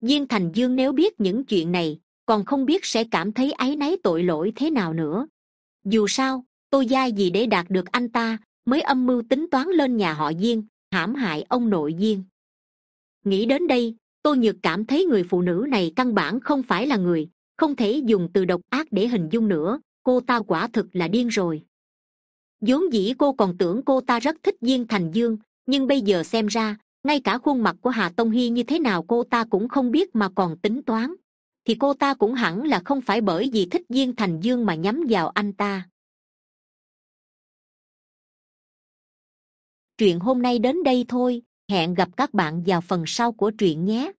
Viên thành dương nếu biết những chuyện này, còn không biết sẽ cảm thấy áy náy tội lỗi thế nào nữa. Dù sao tôi dai gì để đạt được anh ta, mới âm mưu tính toán lên nhà họ diên, hãm hại ông nội diên. Nghĩ đến đây tôi nhược cảm thấy người phụ nữ này căn bản không phải là người, không thể dùng từ độc ác để hình dung nữa, cô ta quả thực là điên rồi. Vốn dĩ cô còn tưởng cô ta rất thích diên thành dương, nhưng bây giờ xem ra, ngay cả khuôn mặt của hà tông hy như thế nào cô ta cũng không biết mà còn tính toán. Thì cô ta cũng hẳn là không phải bởi vì thích diên thành dương mà nhắm vào anh ta. Chuyện hôm nay đến đây thôi. Hẹn gặp các bạn vào phần sau của truyện nhé.